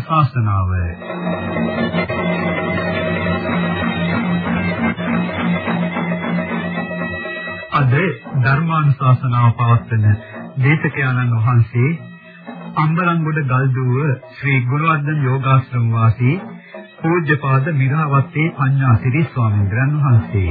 ධර්මානුශාසනාව අද ධර්මානුශාසනාව පවත්වන දේශකයන්න් වහන්සේ අම්බලන්ගොඩ ගල්දුව ශ්‍රී ගුණවර්ධන යෝගාශ්‍රම වාසී පූජ්‍යපාද මිරාවත්තේ පඤ්ඤාසිරි ස්වාමීන් වහන්සේ.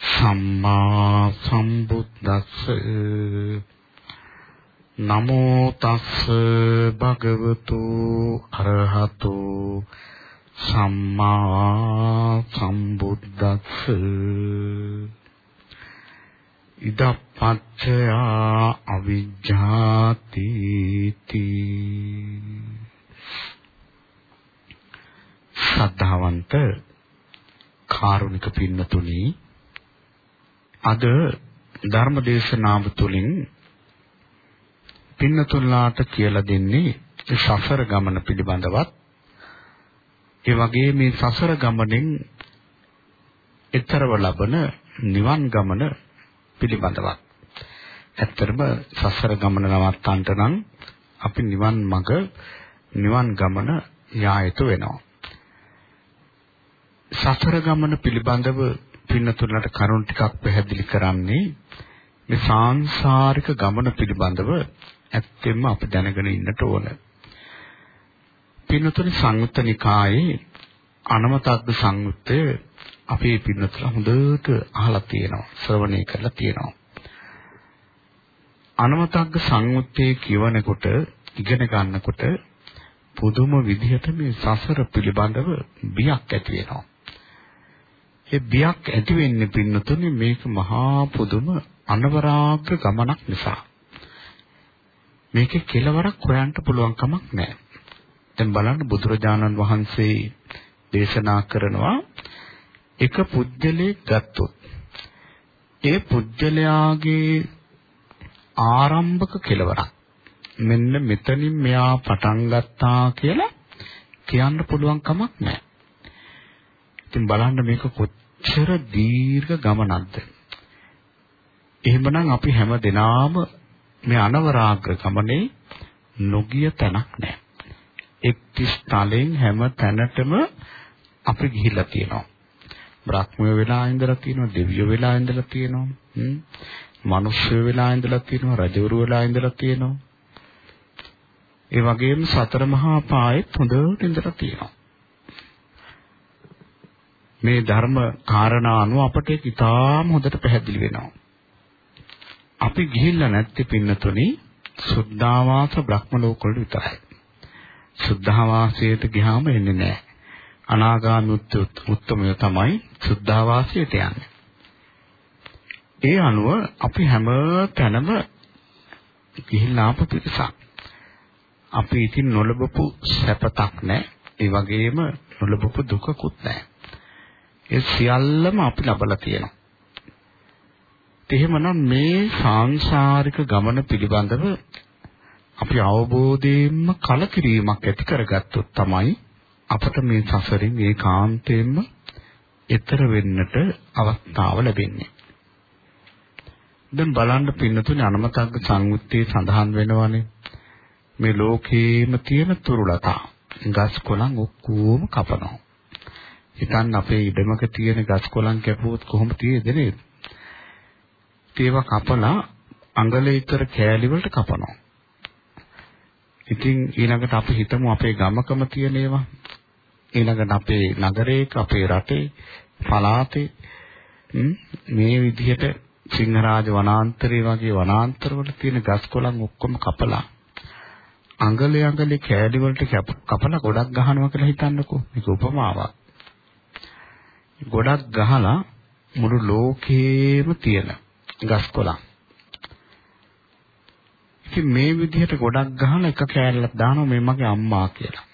සම්මා සම්බුද්දස්ස. නමෝ තස්ස භගවතු අරහතෝ. සම්මා සම්බුද්දස්ස. ඉදප්පච්චය අවිජ්ජාති ශ්‍රද්ධාවන්ත කාරුණික පින්නතුනි අද ධර්ම දේශනාව තුළින් පින්නතුල්ලාට කියලා දෙන්නේ සසර ගමන පිළිබඳවත්. ඒ වගේ මේ සසර ගමනෙන් ඊතරව ලබන නිවන් ගමන පිළිබඳවත්. ඇත්තටම සසර ගමන නවත්තන්නට නම් අපි නිවන් මඟ නිවන් ගමන යා යුතු වෙනවා. සසර ගමන පිළිබඳව පින්නතුලට කරුණ ටිකක් පැහැදිලි කරන්නේ මේ සාංශාරික ගමන පිළිබඳව ඇත්තෙන්ම අපි දැනගෙන ඉන්නට ඕන. පින්නතුනි සංයුත්ත නිකායේ අනමතග්ග සංයුත්තය අපේ පින්නතුල හොඳට අහලා තියෙනවා ශ්‍රවණය කරලා තියෙනවා. අනමතග්ග සංයුත්තේ කියවනකොට ඉගෙන ගන්නකොට පුදුම විදිහට මේ සසර පිළිබඳව බියක් ඇති වෙනවා. ඒ බියක් ඇති වෙන්නේ පින්නතුනේ මේක මහා පුදුම අනවරාග්‍ර ගමනක් නිසා. මේකේ කෙලවරක් හොයන්න පුළුවන් කමක් නැහැ. දැන් බලන්න බුදුරජාණන් වහන්සේ දේශනා කරනවා එක පුජ්‍යලයක් ගත්තොත් ඒ පුජ්‍යලයාගේ ආරම්භක කෙලවරක් මෙන්න මෙතනින් මෙයා පටන් ගත්තා කියලා කියන්න පුළුවන් කමක් නැහැ. ඉතින් බලන්න මේක කොච්චර දීර්ඝ ගමනක්ද. එහෙමනම් අපි හැම දිනාම මේ අනවරාග්‍ර ගමනේ නොගිය තැනක් නැහැ. එක්තිස් තලෙන් හැම තැනටම අපි ගිහිල්ලා තියෙනවා. බ්‍රහ්මය වෙලා ඉඳලා තියෙනවා, දෙවියෝ වෙලා ඉඳලා තියෙනවා, හ්ම්. මිනිස්සු වෙලා ඉඳලා තියෙනවා, රජවරු වෙලා ඉඳලා තියෙනවා. ඒ වගේම සතර මහා පායෙත් හොඳට ඉඳලා තියෙනවා. මේ ධර්ම කාරණා අනුව අපට ඒක ඉතාම හොඳට පැහැදිලි වෙනවා. අපි ගිහිල්ලා නැත්තේ පින්නතුනි සුද්ධාවාස බ්‍රහ්ම ලෝක වල විතරයි. සුද්ධාවාසයට ගියාම එන්නේ නැහැ. අනාගාමී උත්තමය තමයි සුද්ධාවාසයට යන්නේ. ඒ අනුව අපි හැම තැනම ගිහිල්ලා ආපු පිටසක්. අපි ඉතින් නොලබපු සැපතක් නැහැ. ඒ වගේම නොලබපු දුකකුත් නැහැ. ඒ සියල්ලම අපි ලබලා තියෙනවා. එහෙමනම් මේ සාංශාරික ගමන පිළිබඳව අපි අවබෝධයෙන්ම කලකිරීමක් ඇති කරගත්තොත් තමයි අපට මේ සසරින් ඒකාන්තයෙන්ම ඈතර වෙන්නට අවස්ථාව ලැබෙන්නේ. දැන් බලන්න පින්නතුනේ අනමතග්ග සංයුත්තේ සඳහන් වෙනවානේ මේ ලෝකේම තියෙන තුරුලතා ගස් කොළන් ඔක්කොම කපනවා. හිතන්න අපේ ඉඩමක තියෙන ගස් කොළන් කැපුවොත් කොහොම තියෙද නේද? ඒවා කපලා අඟලීතර කෑලි වලට කපනවා. ඉතින් ඊළඟට අපි හිතමු අපේ ගමකම තියෙන ඒවා. ඊළඟට අපේ නගරයක, අපේ රටේ, පළාතේ මේ විදිහට සිංහරාජ වනාන්තරය වගේ වනාන්තරවල තියෙන ගස් කොළන් ඔක්කොම කපලා අඟලේ අඟලේ කෑලි වලට කපලා ගොඩක් ගහනවා කියලා හිතන්නකෝ. මේක උපමාවක්. ගොඩක් ගහලා මුළු ලෝකේම තියෙන ගස් කොළන්. ඉතින් මේ විදිහට ගොඩක් ගහලා එක කෑල්ලක් දානවා මේ මගේ අම්මා කියලා.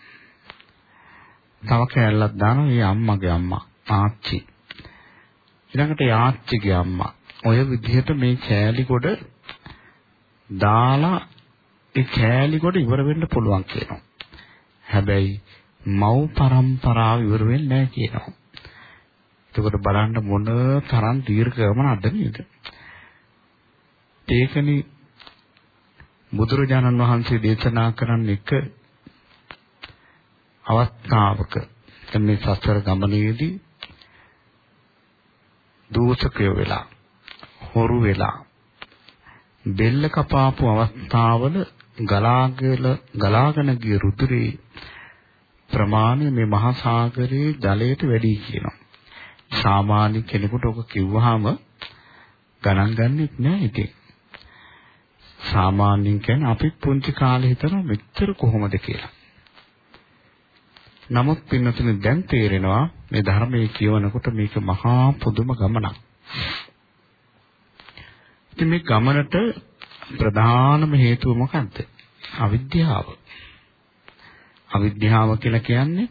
තව කෑල්ලක් දානවා මේ අම්මගේ අම්මා ආච්චි. ඊළඟට යාච්චිගේ අම්මා. ඔය විදිහට මේ කෑලි කොට දාලා ඒ කෑලි කොට ඉවර වෙන්න පුළුවන් කියනවා. හැබැයි මව් පරම්පරාව ඉවර වෙන්නේ නැහැ කියනවා. එතකොට බලන්න මොන තරම් දීර්ඝ ගමනක්ද නේද? ඒකනේ බුදුරජාණන් වහන්සේ දේශනා කරන්න එක අවස්ථාවක මේ සසර ගමනේදී දූෂකය වෙලා හොරු වෙලා බෙල්ල කපාපු අවස්ථාවල ගලාගල ගලාගෙන ගිය රුධිරේ ප්‍රමාණය මේ මහා සාගරයේ ජලයට වැඩි කියනවා. සාමාන්‍ය කෙනෙකුට ඔක කිව්වහම ගණන් ගන්නෙත් නෑ ඉතින්. සාමාන්‍යයෙන් කියන්නේ අපි පුංචි කාලේ හිතනවා මෙච්චර කොහොමද කියලා. නමුත් පින්නතුනේ දැන් තේරෙනවා මේ ධර්මයේ කියවනකොට මේක මහා පුදුම ගමනක්. ඉතින් මේ ගමනට ප්‍රධානම හේතුව මොකක්ද? අවිද්‍යාව. අවිද්‍යාව කියලා කියන්නේ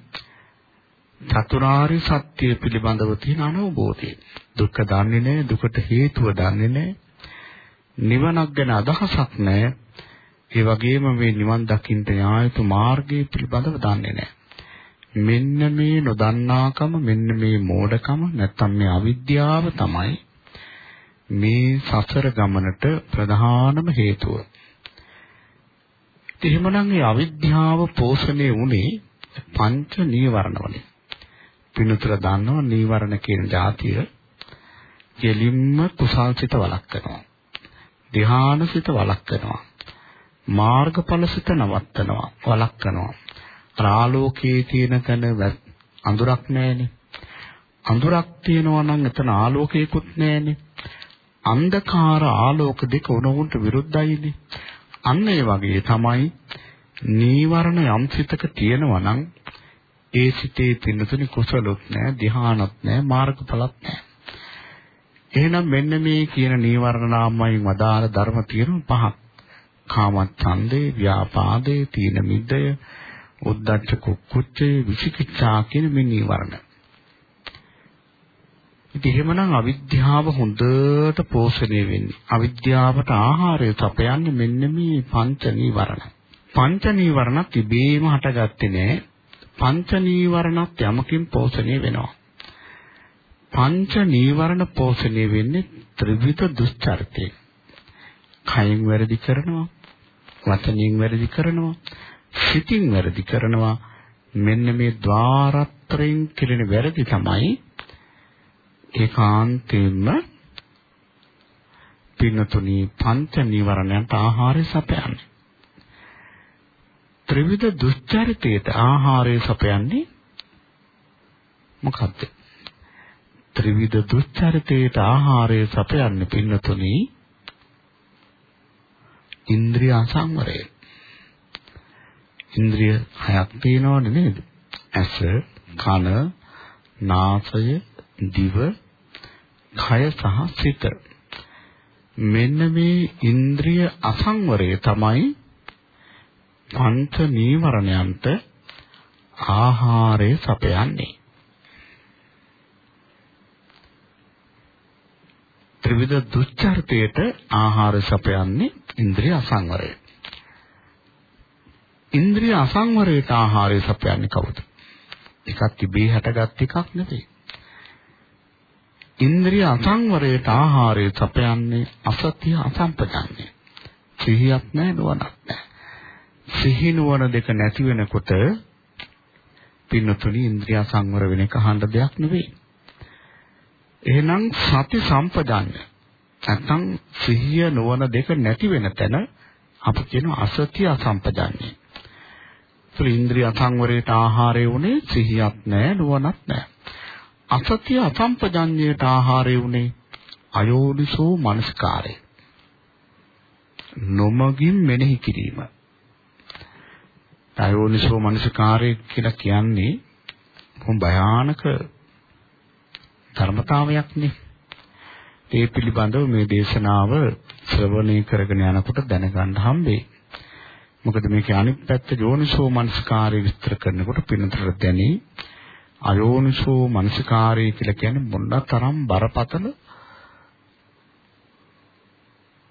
චතුරාර්ය සත්‍ය පිළිබඳව තියෙන අනවබෝධය. දුක්ඛ දන්නේ නැහැ, දුකට හේතුව දන්නේ නැහැ. නිවනක් ගැන අදහසක් නැහැ. ඒ වගේම මේ නිවන් දකින්න යායුතු මාර්ගය පිළිබඳව දන්නේ නැහැ. මෙන්න මේ නොදන්නාකම මෙන්න මේ මෝඩකම නැත්තම් මේ අවිද්‍යාව තමයි මේ සසර ගමනට ප්‍රධානම හේතුව. එහෙමනම් මේ අවිද්‍යාව පෝෂණය වුණේ පංච නීවරණ වලින්. පිනුතර දන්නව නීවරණ කියන જાතිය කෙලින්ම කුසල්සිත වළක්වනවා. ධ්‍යානසිත වළක්වනවා. මාර්ගඵලසිත නවත්තනවා වළක්වනවා. ආලෝකයේ තියෙන තැන අඳුරක් නැහැනේ. අඳුරක් තියෙනවා නම් එතන ආලෝකයකුත් නැහැනේ. අන්ධකාර ආලෝක දෙක උණුන්ට විරුද්ධයිනේ. අන්න ඒ වගේ තමයි නීවරණ යම් සිතක තියෙනවා නම් ඒ සිතේ පින්නතුනි කුසලොත් නැහැ, ධ්‍යානොත් නැහැ, මාර්ගඵලත් නැහැ. එහෙනම් මෙන්න මේ කියන නීවරණ නාමයෙන් වදාළ ධර්ම තියෙන පහක්. කාමච්ඡන්දේ, ව්‍යාපාදේ, තීන මිද්දය, උද්ධච්ච කුක්කුච්චේ, විචිකිච්ඡා කියන මේ නීවරණ. ඉතින් එහෙමනම් අවිද්‍යාව හොඳට පෝෂණය වෙන්නේ. අවිද්‍යාවට ආහාරය සපයන්නේ මෙන්න මේ පංච නීවරණ. පංච නීවරණ තිබීම හටගත්තේ නෑ. පංච නීවරණත් යමකින් පෝෂණය වෙනවා. පංච නීවරණ පෝෂණය වෙන්නේ ත්‍රිවිධ දුස්චරිතයෙන්. කයින් වැරදි කරනවා, වචනින් වැරදි කරනවා, සිතින් වැරදි කරනවා. මෙන්න මේ ద్వාරත්‍රයෙන් කෙරෙන වැරදි තමයි ඒකාන්තයෙන්ම පින්නතුනි පංච නීවරණයන්ට ආහාරය සපයන්නේ. ත්‍රිවිධ දුස්චරිතයට ආහාරය සපයන්නේ මොකක්ද? ත්‍රිවිධ දුස්චරිතයට ආහාරය සපයන්නේ පින්නතුනි ඉන්ද්‍රිය අසංවරය. ඉන්ද්‍රිය හයක් තියෙනවනේ නේද? ඇස, කන, නාසය, දිව, කය සහ සිත. මෙන්න මේ ඉන්ද්‍රිය අසංවරය තමයි පංච නීවරණයන්ට ආහාරය සපයන්නේ. ත්‍රිවිධ දුස්චරිතයට ආහාර සපයන්නේ ඉන්ද්‍රිය අසංවරය. ඉන්ද්‍රිය අසංවරයට ආහාරය සපයන්නේ කවුද? එකක් තිබේ හැටගත් එකක් නෙවෙයි. ඉන්ද්‍රිය අසංවරයට ආහාරය සපයන්නේ අසතිය අසම්පජන්නේ. සිහියක් නැහැ නුවණක් නැහැ. සිහි නුවණ දෙක නැති වෙනකොට පින්නතුනි ඉන්ද්‍රිය සංවර වෙන එක අහන්න දෙයක් නෙවෙයි. එහෙනම් සති සම්පජාඤ්ඤ නැත්නම් සිහිය නුවණ දෙක නැති වෙන තැන අපි කියන අසත්‍ය අසම්පජාන්නේ. ඉන්ද්‍රිය අසංවරයට ආහාරය උනේ සිහියක් නැහැ නුවණක් නැහැ. අසත්‍ය අසම්පජඤ්ඤයට ආහාරය උනේ අයෝනිසෝ මනස්කාරය. නොමගින් මෙනෙහි කිරීම. අයෝනිසෝ මනස්කාරය කියලා කියන්නේ කොහොම භයානක ධර්මතාවයක්නේ. ඒ පිළිබඳව මේ දේශනාව ශ්‍රවණය කරගෙන යනකොට දැනගන්න හම්බෙයි. මොකද මේකේ අනිත් පැත්ත යෝනිසෝ මනස්කාරය විස්තර කරනකොට පිනතර දැනි අයෝනිසෝ මනස්කාරය කියලා කියන්නේ මොනතරම් බරපතල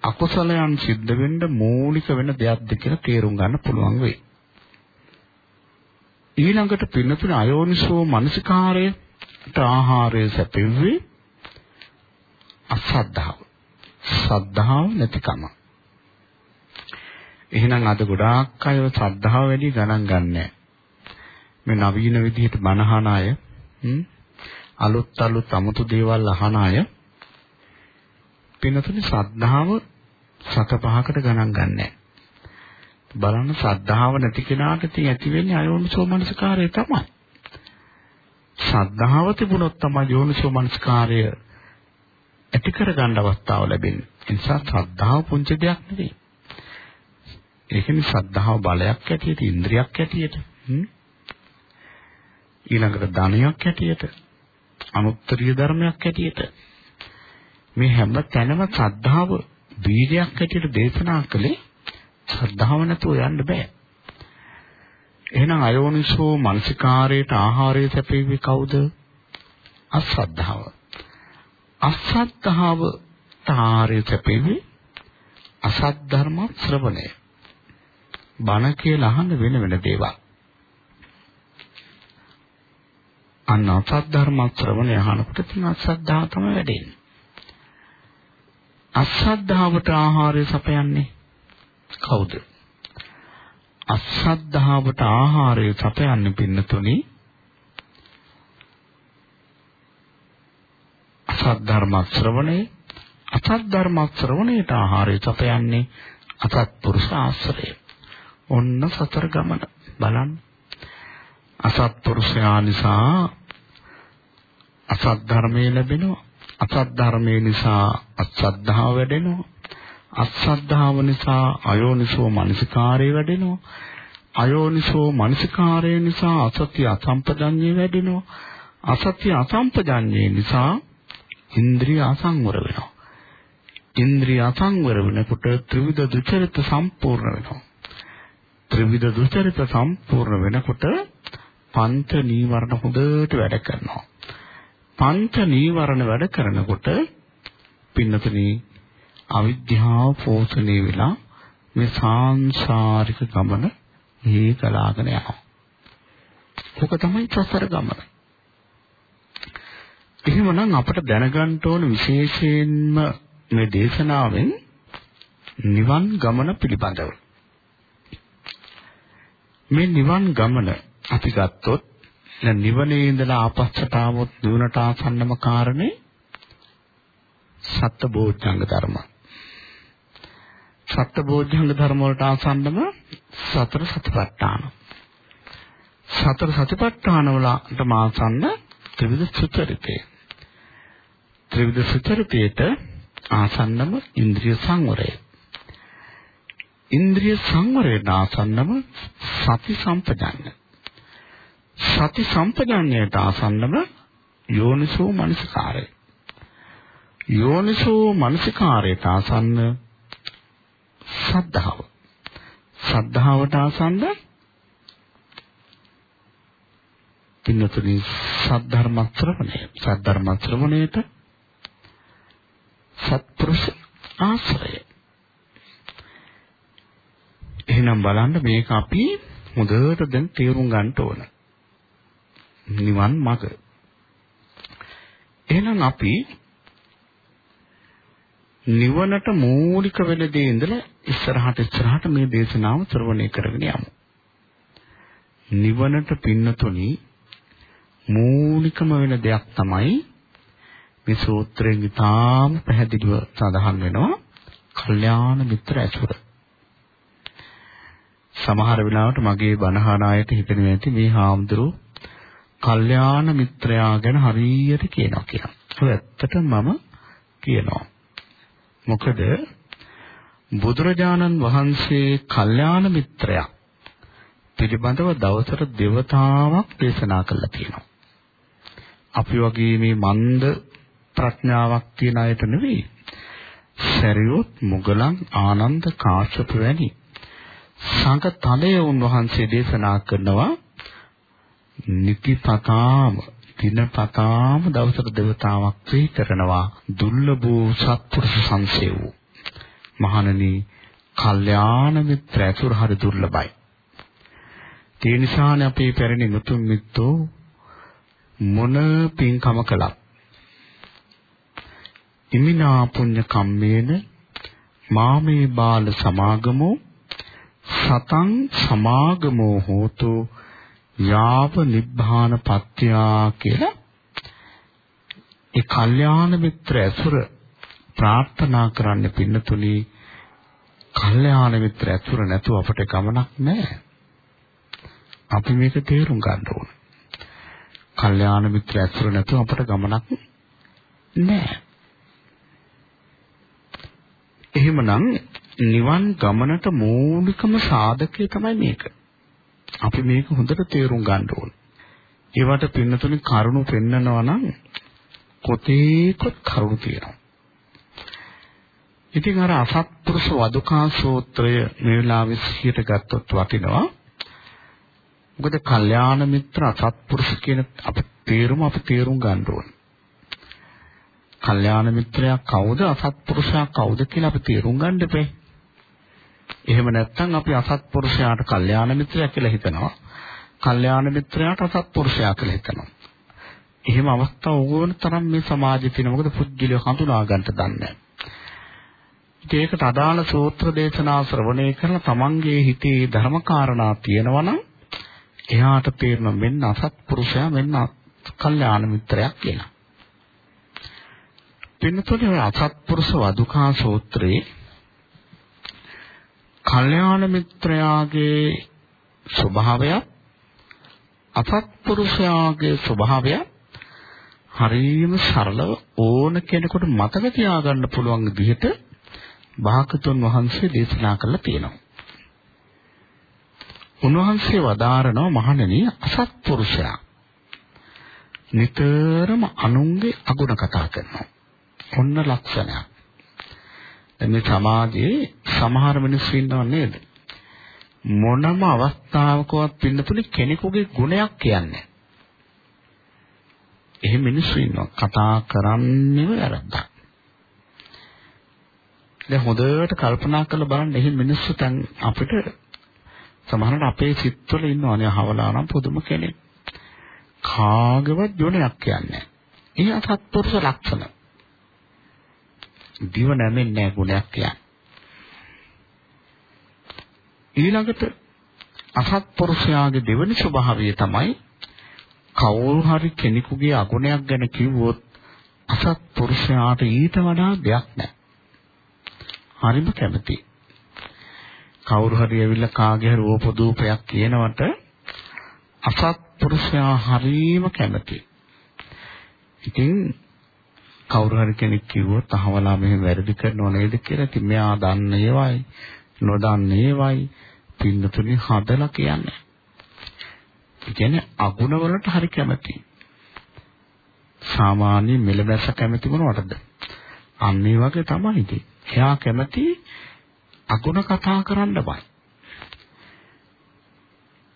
අකුසලයන් සිද්ධ වෙන්න මූලික වෙන දෙයක්ද කියලා තේරුම් ගන්න පුළුවන් වෙයි. ඊළඟට පින්නතුන අයෝනිසෝ මනසිකාරයට ආහාරය සැපෙව්වේ අසද්ධාව. සද්ධාව නැතිකම. එහෙනම් අද ගොඩාක් අය ශ්‍රද්ධාව වැඩි ගණන් ගන්නෑ. මේ නවීන විදිහට බනහන අය අලුත් අලුත් 아무තු දේවල් අහන අය පින්නතුනේ ශ්‍රද්ධාව සත පහකට ගණන් ගන්නෑ. බලන්න ශ්‍රද්ධාව නැති කෙනාට ඉතින් ඇති වෙන්නේ අයෝනිසෝ මනසකාරය තමයි. ශ්‍රද්ධාව තිබුණොත් තමයි යෝනිසෝ මනසකාරය ඇති කරගන්න අවස්ථාව ලැබෙන්නේ. ඒ නිසා ශ්‍රද්ධාව පුංචි දෙයක් නෙවෙයි. ඒකනේ ශ්‍රද්ධාව බලයක් ඇටියට, ඉන්ද්‍රියක් ඇටියට, ඊළඟට ධනයක් ඇටියට, අනුත්තරීය ධර්මයක් ඇටියට මේ හැම තැනම ශ්‍රද්ධාව වීර්යයක් ඇටියට දේශනා කළේ ශ්‍රද්ධාව නැතුව යන්න බෑ. එහෙනම් අයෝනිසෝ මනසිකාරයට ආහාරය සැපෙවි කවුද? අශ්‍රද්ධාව. අශ්‍රද්ධාව ආහාරය සැපෙවි අසත් ධර්ම ශ්‍රවණය. බණ කියලා අහන්න වෙන වෙන දේවල්. අන්න අසත් ධර්ම ශ්‍රවණය අහනකොට තියෙන අසද්ධාව තමයි වැඩෙන්නේ. අසද්ධාවට ආහාරය සපයන්නේ කවුද? අසද්ධාවට ආහාරය සපයන්නේ පින්නතුනි අසත් ධර්ම ශ්‍රවණේ අසත් ධර්ම ශ්‍රවණයට ආහාරය සපයන්නේ අසත් පුරුෂ ආශ්‍රය. ඔන්න සතර ගමන බලන්න. අසත් පුරුෂයා නිසා අසත් ධර්මයේ ලැබෙනවා. අසත් ධර්මයේ නිසා අසද්ධාව වැඩෙනවා. අසද්ධාව නිසා අයෝනිසෝ මනසිකාරය වැඩෙනවා. අයෝනිසෝ මනසිකාරය නිසා අසත්‍ය අසම්පජඤ්ඤය වැඩෙනවා. අසත්‍ය අසම්පජඤ්ඤය නිසා ඉන්ද්‍රිය අසංවර වෙනවා. ඉන්ද්‍රිය අසංවර වෙනකොට ත්‍රිවිධ දුචරිත සම්පූර්ණ වෙනවා. ත්‍රිවිධ දුචරිත සම්පූර්ණ වෙනකොට පංච නීවරණ හොඳට වැඩ කරනවා. පංච නීවරණ වැඩ කරනකොට පින්නතුනි අවිද්‍යාව පෝෂණය වෙලා මේ සාංශාරික ගමන මේ ගලාගෙන යනවා. ඒක තමයි සසර ගමන. එහෙමනම් අපිට දැනගන්න ඕන විශේෂයෙන්ම මේ දේශනාවෙන් නිවන් ගමන පිළිබඳව. මේ නිවන් ගමන අපි ගත්තොත් නිවනේ ඉඳලා ආපස්සට ආවොත් නිවනට ආසන්නම කාරණේ සත්බෝධංග ධර්ම. සත්බෝධංග ධර්ම වලට ආසන්නම සතර සතිපට්ඨාන. සතර සතිපට්ඨාන වලට ආසන්න ත්‍රිවිධ සුචරිතය. ත්‍රිවිධ සුචරිතයට ආසන්නම ඉන්ද්‍රිය සංවරය. ඉන්ද්‍රිය සංවරයට ආසන්නම සති සම්පජාන්න. සති සම්පජාන්නයට ආසන්නම යෝනිසෝ මනසිකාරය. යෝනිසෝ මනසිකාරයට ආසන්න සද්ධාව. සද්ධාවට ආසන්න පින්නතුනි සද්ධර්ම ශ්‍රවණය. සද්ධර්ම ශ්‍රවණයට සත්පුරුෂ ආශ්‍රය. එහෙනම් බලන්න මේක අපි හොඳට දැන් තේරුම් ගන්න ඕන. නිවන් මඟ. එහෙනම් අපි නිවනට මූලික වෙන දේ ඉඳලා ඉස්සරහට ඉස්සරහට මේ දේශනාව ශ්‍රවණය කරගෙන යමු. නිවනට පින්නතුනි මූලිකම වෙන දෙයක් තමයි මේ සූත්‍රයෙන් ඉතාම පැහැදිලිව සඳහන් වෙනවා කල්යාණ මිත්‍ර ඇසුර. සමහර වෙලාවට මගේ බණහන අයට හිතෙනවා ඇති මේ හාමුදුරුවෝ කල්යාණ මිත්‍රයා ගැන හරියට කියනවා කියලා. ඒක ඇත්තට මම කියනවා. මොකද බුදුරජාණන් වහන්සේ කල්යාණ මිත්‍රයා පිළිබඳව දවසට දෙවතාවක් දේශනා කළා තියෙනවා. අපි වගේ මේ මන්ද ප්‍රඥාවක් තියන අයට නෙවෙයි. සරියොත් මුගලන් ආනන්ද කාශ්‍යප වැනි සංඝ තලය උන්වහන්සේ දේශනා කරනවා නිතිපතාම දිනපතාම දවසට දෙවතාවක් වේ කරනවා. දුර්ලභෝ සත්පුරුෂ සංසේව. මහණනි කල්යාණ මිත්‍ර ඇසුර හරි දුර්ලභයි. ඒ නිසානේ අපේ පැරණි මුතුන් මිත්තෝ මොන පින්කම කළත්. ඉමිනා පුඤ්ඤ කම්මේන මාමේ බාල සමාගමෝ සතං සමාගමෝ හෝතු යාව නිබ්බාන පත්‍යා කියලා ඒ කල්යාණ මිත්‍ර ඇසුර ප්‍රාර්ථනා කරන්න පින්නතුලි කල්යාණ මිත්‍ර ඇසුර නැතුව අපට ගමනක් නැහැ. අපි මේක තේරුම් ගන්න ඕන. කල්යාණ මිත්‍ර ඇසුර නැතුව අපට ගමනක් නැහැ. එහෙමනම් නිවන් ගමනට මූලිකම සාධකය තමයි මේක. අපි මේක හොඳට තේරුම් ගන්න ඕන. ඒවට පින්නතුනි කරුණු පෙන්නනවා නම් කොතේකොත් කරුණු තියෙනවා. ඉතින් අර අසත්පුරුෂ වදුකා සූත්‍රය මේ වෙලාවේ සිහියට ගත්තොත් වටිනවා. මොකද කල්යාණ මිත්‍ර අසත්පුරුෂ කියන අපේ තේරුම අපි තේරුම් ගන්න ඕනේ. කල්යාණ මිත්‍රයා කවුද අසත්පුරුෂයා කවුද කියලා අපි තේරුම් ගන්න දෙපේ. එහෙම නැත්නම් අපි අසත්පුරුෂයාට කල්යාණ මිත්‍රයා කියලා හිතනවා. කල්යාණ මිත්‍රයාට අසත්පුරුෂයා කියලා හිතනවා. එහෙම අවස්ථා ඕන තරම් මේ සමාජයේ තියෙන මොකද පුද්ගලය හඳුනා ගන්නට දන්නේ ඒකට අදාළ සූත්‍ර දේශනා ශ්‍රවණය කරලා තමන්ගේ හිතේ ධර්මකාරණා තියෙනවා නම් එයාට තේරෙන මෙන්න අසත්පුරුෂයා මෙන්න කල්යාණ මිත්‍රයක් කියලා. පින්නතොනේ අසත්පුරුෂ වදුකා සූත්‍රයේ කල්යාණ මිත්‍රයාගේ ස්වභාවය අසත්පුරුෂයාගේ ස්වභාවය හරියම සරලව ඕන කෙනෙකුට මතක තියාගන්න පුළුවන් විදිහට භාගතුන් වහන්සේ දේශනා කළා තියෙනවා. උන්වහන්සේ වදාරනවා මහණෙනි අසත්පුරුෂයා නිතරම අනුන්ගේ අගුණ කතා කරනවා. ඔන්න ලක්ෂණයක්. මේ සමාජයේ සමහර මිනිස්සු ඉන්නව නේද? මොනම අවස්ථාවකවත් පින්නතුනේ කෙනෙකුගේ ගුණයක් කියන්නේ. එහෙම මිනිස්සු ඉන්නවා. කතා කරන්නේම වැරද්දක්. දැන් හොඳට කල්පනා කරලා බලන්න එහෙම මිනිස්සු දැන් අපිට සමහරවිට අපේ සිත්වල ඉන්නවනේ අහවලා නම් පුදුම කෙනෙක්. කාගවත් ගුණයක් කියන්නේ. ඒ අසත්පුරුෂ ලක්ෂණ. දිව නැමෙන්නේ නැහැ ගුණයක් කියන්නේ. ඊළඟට අසත්පුරුෂයාගේ දෙවනි ස්වභාවය තමයි කවුරු හරි කෙනෙකුගේ අගුණයක් ගැන කිව්වොත් අසත්පුරුෂයාට ඊට වඩා දෙයක් නැහැ. හරිම කැමති. කවුරු හරි ඇවිල්ලා කාගේ හරි ඕපදූපයක් කියනවට අසත්පුරුෂයා හරිම කැමති. ඉතින් කවුරු හරි කෙනෙක් කිව්වොත් අහවලා මෙහෙම වැරදි කරනව නේද කියලා ඉතින් මෙයා දන්න ඒවයි නොදන්න ඒවයි පින්නතුනි හදලා කියන්නේ. ඒ කියන්නේ අගුණ වලට හරි කැමති. සාමාන්‍ය මෙලබැස කැමති මොනවටද? අන්න ඒ වගේ තමයි ඉතින්. එයා කැමති අගුණ කතා කරන්න බයි.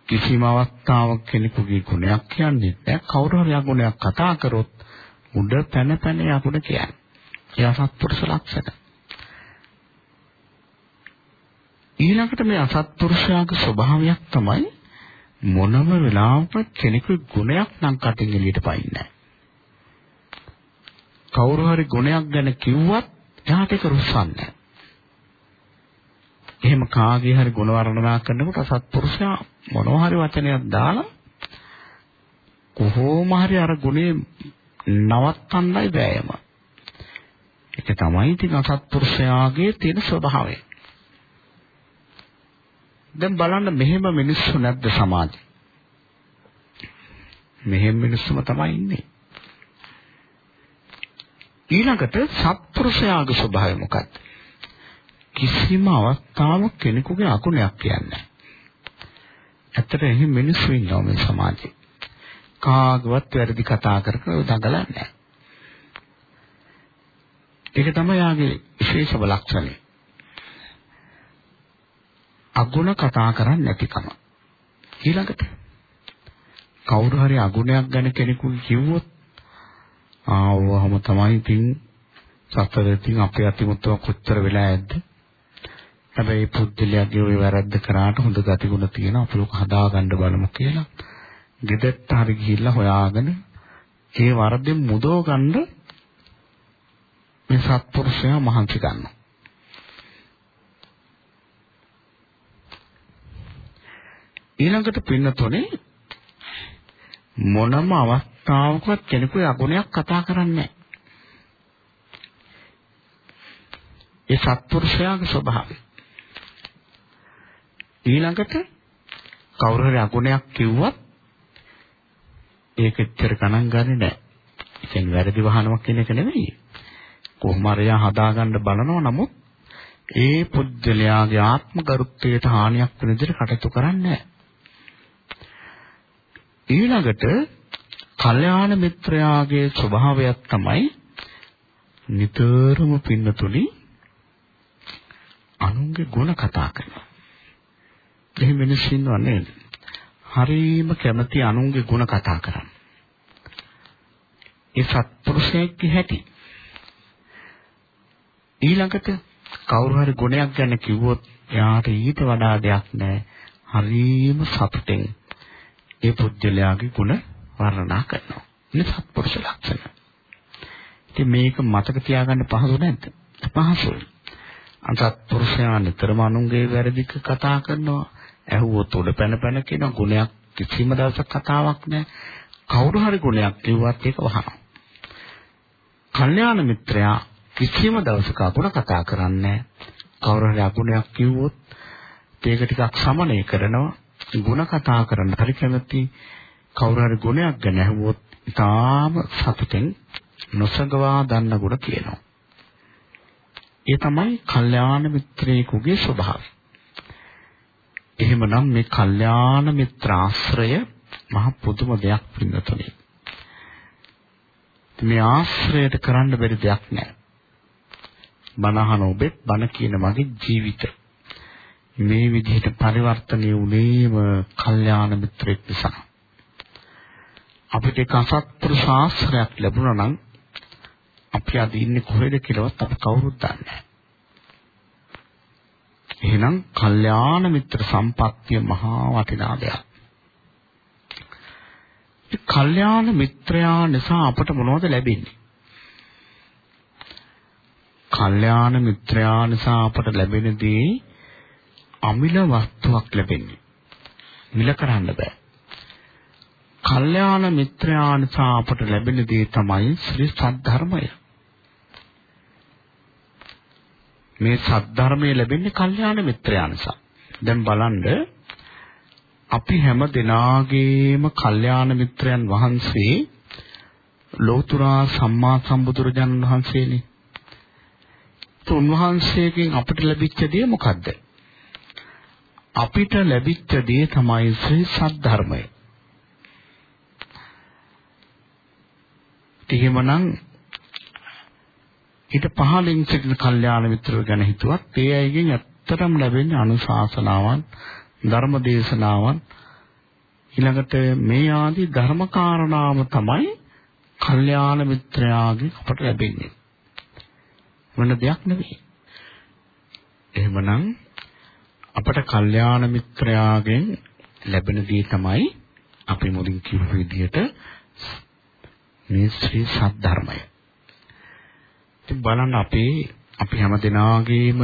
කිසිම අවස්ථාවක කෙනෙකුගේ ගුණයක් කියන්නේ නැහැ. කවුරු හරි අගුණයක් කතා කරොත් උඩ පැන පැන යකුණ කියන්නේ. ඒ අසත්පුරුෂ ලක්ෂණ. ඊළඟට මේ අසත්පුරුෂයාගේ ස්වභාවයක් තමයි මොනම වෙලාවක කෙනෙකුගේ ගුණයක් නම් කටින් එළියට පයින්නේ කවුරු හරි ගුණයක් ගැන කිව්වත් එයාට ඒක රුස්සන්නේ එහෙම කාගේ හරි ගුණ වර්ණනා කරනකොට අසත්පුරුෂයා මොනවා හරි වචනයක් දාලා කොහොම හරි අර ගුණේ නවත්තන්නයි වෑයම. ඒක තමයි ඉතින් අසත්පුරුෂයාගේ තියෙන ස්වභාවය. දැන් බලන්න මෙහෙම මිනිස්සු නැද්ද සමාජේ? මෙහෙම මිනිස්සුම තමයි ඉන්නේ. ඊළඟට සත්පුරුෂයාගේ ස්වභාවය මොකක්ද? කිසිම අවස්ථාවක කෙනෙකුගේ අකුණයක් කියන්නේ නැහැ. ඇත්තට එහෙම මිනිස්සු ඉන්නවා මේ සමාජේ. කාගවත් වැරදි කතා කර කර දඟලන්නේ නැහැ. ඒක තමයි යාගේ විශේෂම ලක්ෂණය. අගුණ කතා කරන්නේ නැතිකම. ඊළඟට කවුරු හරි අගුණයක් ගැන කෙනෙකු කිව්වොත් ආවම තමයි ඉතින් සතරෙන් අපේ අතිමුත්තව කොච්චර වෙලා ඇද්ද? හැබැයි පුද්දලයාගේ ওই වැරද්ද කරාට හොඳ ගතිගුණ තියෙන අපි ලෝක හදාගන්න බලමු කියලා. ගෙදරට හරි ගිහිල්ලා හොයාගෙන ඒ වරදෙන් මුදව ගන්න මේ සත්පුරුෂයා මහන්සි ගන්නවා. ඊළඟට පින්නතොනේ මොනම අවස්ථාවකවත් කෙනෙකුගේ අගුණයක් කතා කරන්නේ නැහැ. ඒ සත්පුරුෂයාගේ ස්වභාවය. ඊළඟට කවුරු හරි අගුණයක් කිව්වත් ඒක එච්චර ගණන් ගන්නේ නැහැ. ඒ කියන්නේ වැරදි වහනවා කියන එක නෙමෙයි. කොහොම හරි හදාගන්න බලනවා නමුත් ඒ පුද්ගලයාගේ ආත්ම ගරුත්වයට හානියක් වෙන විදිහට කටයුතු කරන්නේ නැහැ. ඊළඟට කල්යාණ මිත්‍රයාගේ ස්වභාවයක් තමයි නිතරම පින්නතුනි අනුන්ගේ ಗುಣ කතා කරනවා. එහෙම මිනිස්සු ඉන්නව නේද? හරීම කැමති අනුන්ගේ ಗುಣ කතා කරන්න. ඒ සත්පුරුෂයෙක්ගේ හැටි. ඊළඟට කවුරු හරි ගුණයක් ගැන කිව්වොත් එයාට ඊට වඩා දෙයක් නැහැ. හරීම සතුටෙන් ඒ පුජ්‍යලයාගේ ගුණ වර්ණනා කරනවා. මේ සත්පුරුෂ ලක්ෂණ. ඉතින් මේක මතක තියාගන්න පහසු නැද්ද? පහසුයි. අසත්පුරුෂයා නිතරම අනුන්ගේ වැරදි කතා කරනවා. ඇහුවොත් උඩ පැන පැන කියන ගුණයක් කිසිම දවසක කතාවක් නැහැ. කවුරු හරි ගුණයක් කිව්වත් ඒක වහනවා. කල්යාණ මිත්‍රයා කිසිම දවසක අගුණ කතා කරන්නේ කවුරු හරි අගුණයක් කිව්වොත් ඒක ටිකක් සමනය කරනවා. ಗುಣ කතා කරන්න හරි කැමති කවුරු හරි ගුණයක් ගැන ඇහුවොත් ඊටාම සතුටෙන් නොසඟවා දන්න ගුණ කියනවා. ඒ තමයි කල්යාණ මිත්‍රයෙකුගේ ස්වභාවය. එහෙමනම් මේ කල්යාණ මිත්‍ර ආශ්‍රය මහ පුදුම දෙයක් පින්නතුනේ. මේ ආශ්‍රයයට කරන්න බැරි දෙයක් නෑ. බණහන ඔබෙත් බණ කියන මගේ ජීවිතය මේ විදිහට පරිවර්තනය වුණේම කල්යාණ මිත්‍රෙක් නිසා. අපිට එක අසත්පුරු ශාස්ත්‍රයක් ලැබුණා නම් අපි අද ඉන්නේ කොහෙද කියලාවත් අපි කවුරුත් දන්නේ නැහැ. එහෙනම් කල්යාණ මිත්‍ර සම්පත්තිය මහා වටිනා දෙයක්. ඒ කල්යාණ මිත්‍රයා නිසා අපට මොනවද ලැබෙන්නේ? කල්යාණ මිත්‍රයා නිසා අපට ලැබෙන දේ අමිල වස්තුවක් ලැබෙන්නේ. මිල කරන්න බෑ. කල්යාණ මිත්‍රයා නිසා අපට ලැබෙන දේ තමයි ශ්‍රී සද්ධර්මය. මේ සද්ධර්මය ලැබෙන්නේ කල්යාණ මිත්‍රයා නිසා. දැන් බලන්න අපි හැම දෙනාගේම කල්යාණ මිත්‍රයන් වහන්සේ ලෝතුරා සම්මා සම්බුදුරජාණන් වහන්සේනේ. උන්වහන්සේගෙන් අපිට ලැබිච්ච දේ මොකද්ද? අපිට ලැබිච්ච දේ තමයි ශ්‍රී සද්ධර්මය. එහෙමනම් ඊට පහළින් සිටින කල්යාණ මිත්‍රව ගැන හිතුවත් ඒ අයගෙන් ඇත්තටම ලැබෙන්නේ අනුශාසනාවන් ධර්ම දේශනාවන් ඊළඟට මේ ආදී ධර්ම කාරණාම තමයි කල්යාණ මිත්‍රයාගෙන් අපට ලැබෙන්නේ. වෙන දෙයක් නෙවෙයි. එහෙමනම් අපට කල්යාණ මිත්‍රයාගෙන් ලැබෙන දේ තමයි අපි මුලින් කිව්ව විදිහට මේ ශ්‍රී සද්ධර්මය. ඉතින් බලන්න අපේ අපි හැම දිනාගේම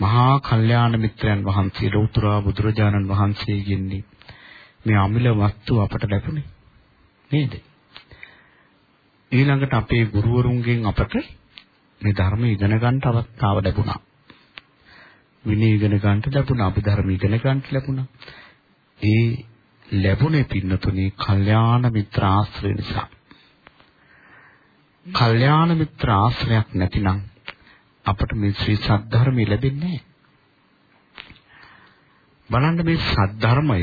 මහා කල්යාණ මිත්‍රයන් වහන්සේ ලෞතර බුදුරජාණන් වහන්සේගෙන් මේ අමිල වස්තු අපට ලැබුණේ නේද? ඊළඟට අපේ ගුරුවරුන්ගෙන් අපට මේ ධර්ම ඉගෙන ගන්න අවස්ථාව ලැබුණා. විනය ඉගෙන ගන්න ලැබුණා, අභිධර්ම ඉගෙන ගන්න ලැබුණා. ඒ ලැබුණේ පින්නතුනේ කල්යාණ මිත්‍ර ආශ්‍රය නිසා. කල්යාණ මිත්‍ර ආශ්‍රයක් නැතිනම් අපට මේ ශ්‍රී සද්ධර්මය ලැබෙන්නේ නැහැ. බලන්න මේ සද්ධර්මය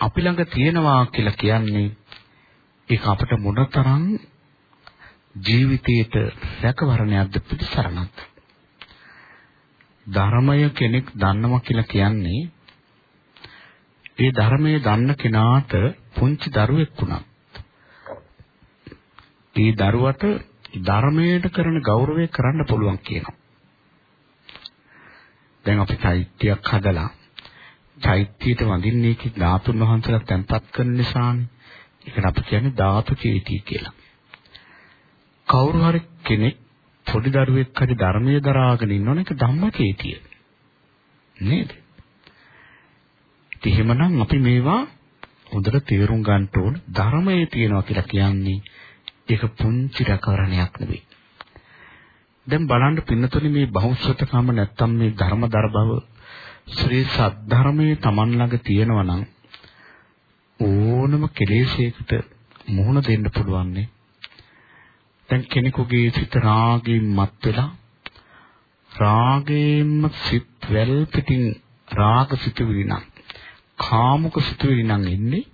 අපි ළඟ තියෙනවා කියලා කියන්නේ ඒක අපට මොනතරම් ජීවිතයට රැකවරණයක්ද පිළිසරණක්ද ධර්මය කෙනෙක් දන්නවා කියලා කියන්නේ ඒ ධර්මයේ දන්න කෙනාට පුංචි දරුවෙක් වුණා. ඒ දරුවට ධර්මයට කරන ගෞරවය කරන්න පුළුවන් කියනවා. දැන් අපි චෛත්‍යයක් හදලා චෛත්‍යයට වඳින්නේ කි ධාතුන් වහන්සේලා තැන්පත් කරන නිසානේ. ඒකට අපි කියන්නේ ධාතු චේතිය කියලා. කවුරු හරි කෙනෙක් පොඩි දරුවෙක් හරි ධර්මයේ දරාගෙන ඉන්නවනේ ඒක ධම්මචේතිය. නේද? එහෙමනම් අපි මේවා හොඳට තේරුම් ගන්න ඕන ධර්මයේ තියනවා කියලා කියන්නේ ඒක පුංචි රැකවරණයක් නෙවෙයි. දැන් බලන්න පින්නතුනේ මේ බහුශ්‍රතකම නැත්තම් මේ ධර්මදර බව ශ්‍රී සද්ධර්මයේ Taman ළඟ තියෙනවා නම් ඕනම කෙලෙසයකට මුහුණ දෙන්න පුළුවන් නේ. දැන් කෙනෙකුගේ සිත රාගයෙන් මත් වෙලා රාගයෙන්ම සිත් වැල් පිටින් රාග සිතුවිලි නම් කාමුක සිතුවිලි නම් ඉන්නේ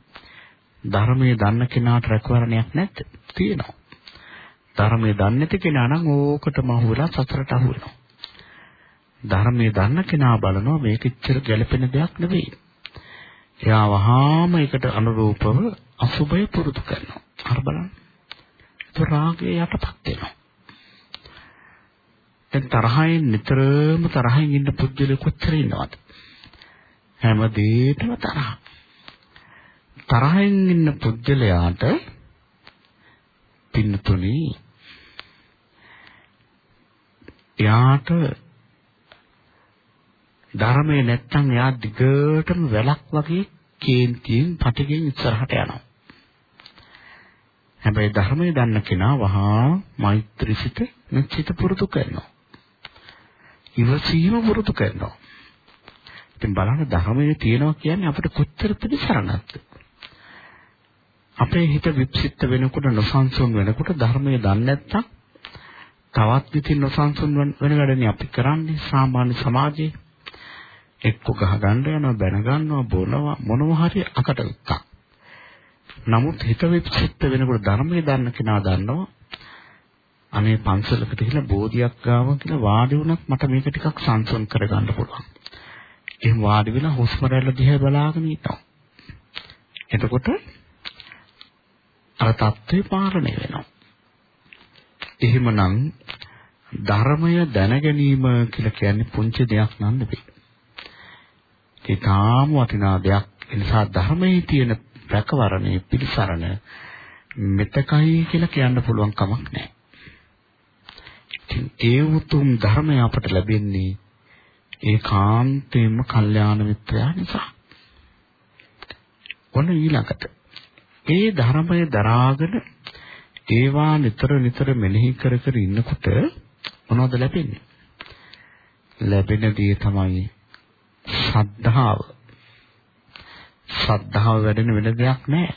ධර්මයේ දන්න කෙනාට රැකවරණයක් නැද්ද? තියෙනවා. ධර්මයේ දන්නේ නැති කෙනා නම් ඕකටම අහු වෙලා සතරට අහු වෙනවා. ධර්මයේ දන්න කෙනා බලනවා මේක ඉච්චර ගැළපෙන දෙයක් නෙවෙයි. එයා වහාම ඒකට අනුරූපව අසුබය පුරුදු කරනවා. අර බලන්න. ඒක රාගය යටපත් වෙනවා. දැන් තරහෙන් නිතරම තරහෙන් ඉන්න පුද්ගලයෙක් කොච්චර ඉන්නවද? හැම දෙයකම තරහ. තරහෙන් ඉන්න පුද්ගලයාට පින්නතුනි එයාට ධර්මයේ නැත්තම් එයා දිගටම වැලක් වගේ කේන්තියෙන් පටිගෙන් ඉස්සරහට යනවා. හැබැයි ධර්මයේ දන්න කෙනා වහා මෛත්‍රී සිත මෙච්චිත පුරුදු කරනවා. ඉවසීම පුරුදු කරනවා. ඉතින් බලන්න ධර්මයේ තියෙනවා කියන්නේ අපිට කොච්චර පිළිසරණක්ද? අපේ හිත විප්සිත වෙනකොට නොසන්සුන් වෙනකොට ධර්මයේ දන්නේ නැත්තම් තවත් ඉතින් නොසන්සුන් වෙන වැඩනේ අපි කරන්නේ සාමාන්‍ය සමාජයේ එක්ක ගහ ගන්න යනවා බැන ගන්නවා බොනවා මොනවා හරි අකට වික්කක්. නමුත් හිත විප්සිත වෙනකොට ධර්මයේ දන්න කෙනා දන්නවා අනේ පන්සලකට ගිහලා බෝධියක් ගාව කියලා වාඩි වුණත් මට මේක ටිකක් සංසම් කරගන්න පුළුවන්. එහෙම වාඩි වෙලා හුස්ම රැල්ල දිහා බලාගෙන ඉන්නවා. එතකොට අර தත්ත්වේ පාලනය වෙනවා. එහෙමනම් ධර්මය දැන ගැනීම කියලා කියන්නේ පුංචි දෙයක් නන් නෙවෙයි. ඒ තාම වටිනා දෙයක්. ඒ නිසා ධර්මයේ තියෙන රැකවරණේ පිළිසරණ මෙතකයි කියලා කියන්න පුළුවන් කමක් නැහැ. ඉතින් ඒ උතුම් ධර්මය අපට ලැබෙන්නේ ඒකාන්තයෙන්ම කල්යාණ මිත්‍රයා නිසා. ඔන්න ඊළඟට ඒ ධර්මය දරාගෙන ඒවා නිතර නිතර මෙනෙහි කර කර ඉන්නකොට මොනවද ලැබෙන්නේ? ලැබෙන දේ තමයි ශ්‍රද්ධාව. ශ්‍රද්ධාව වැඩෙන වෙන දෙයක් නැහැ.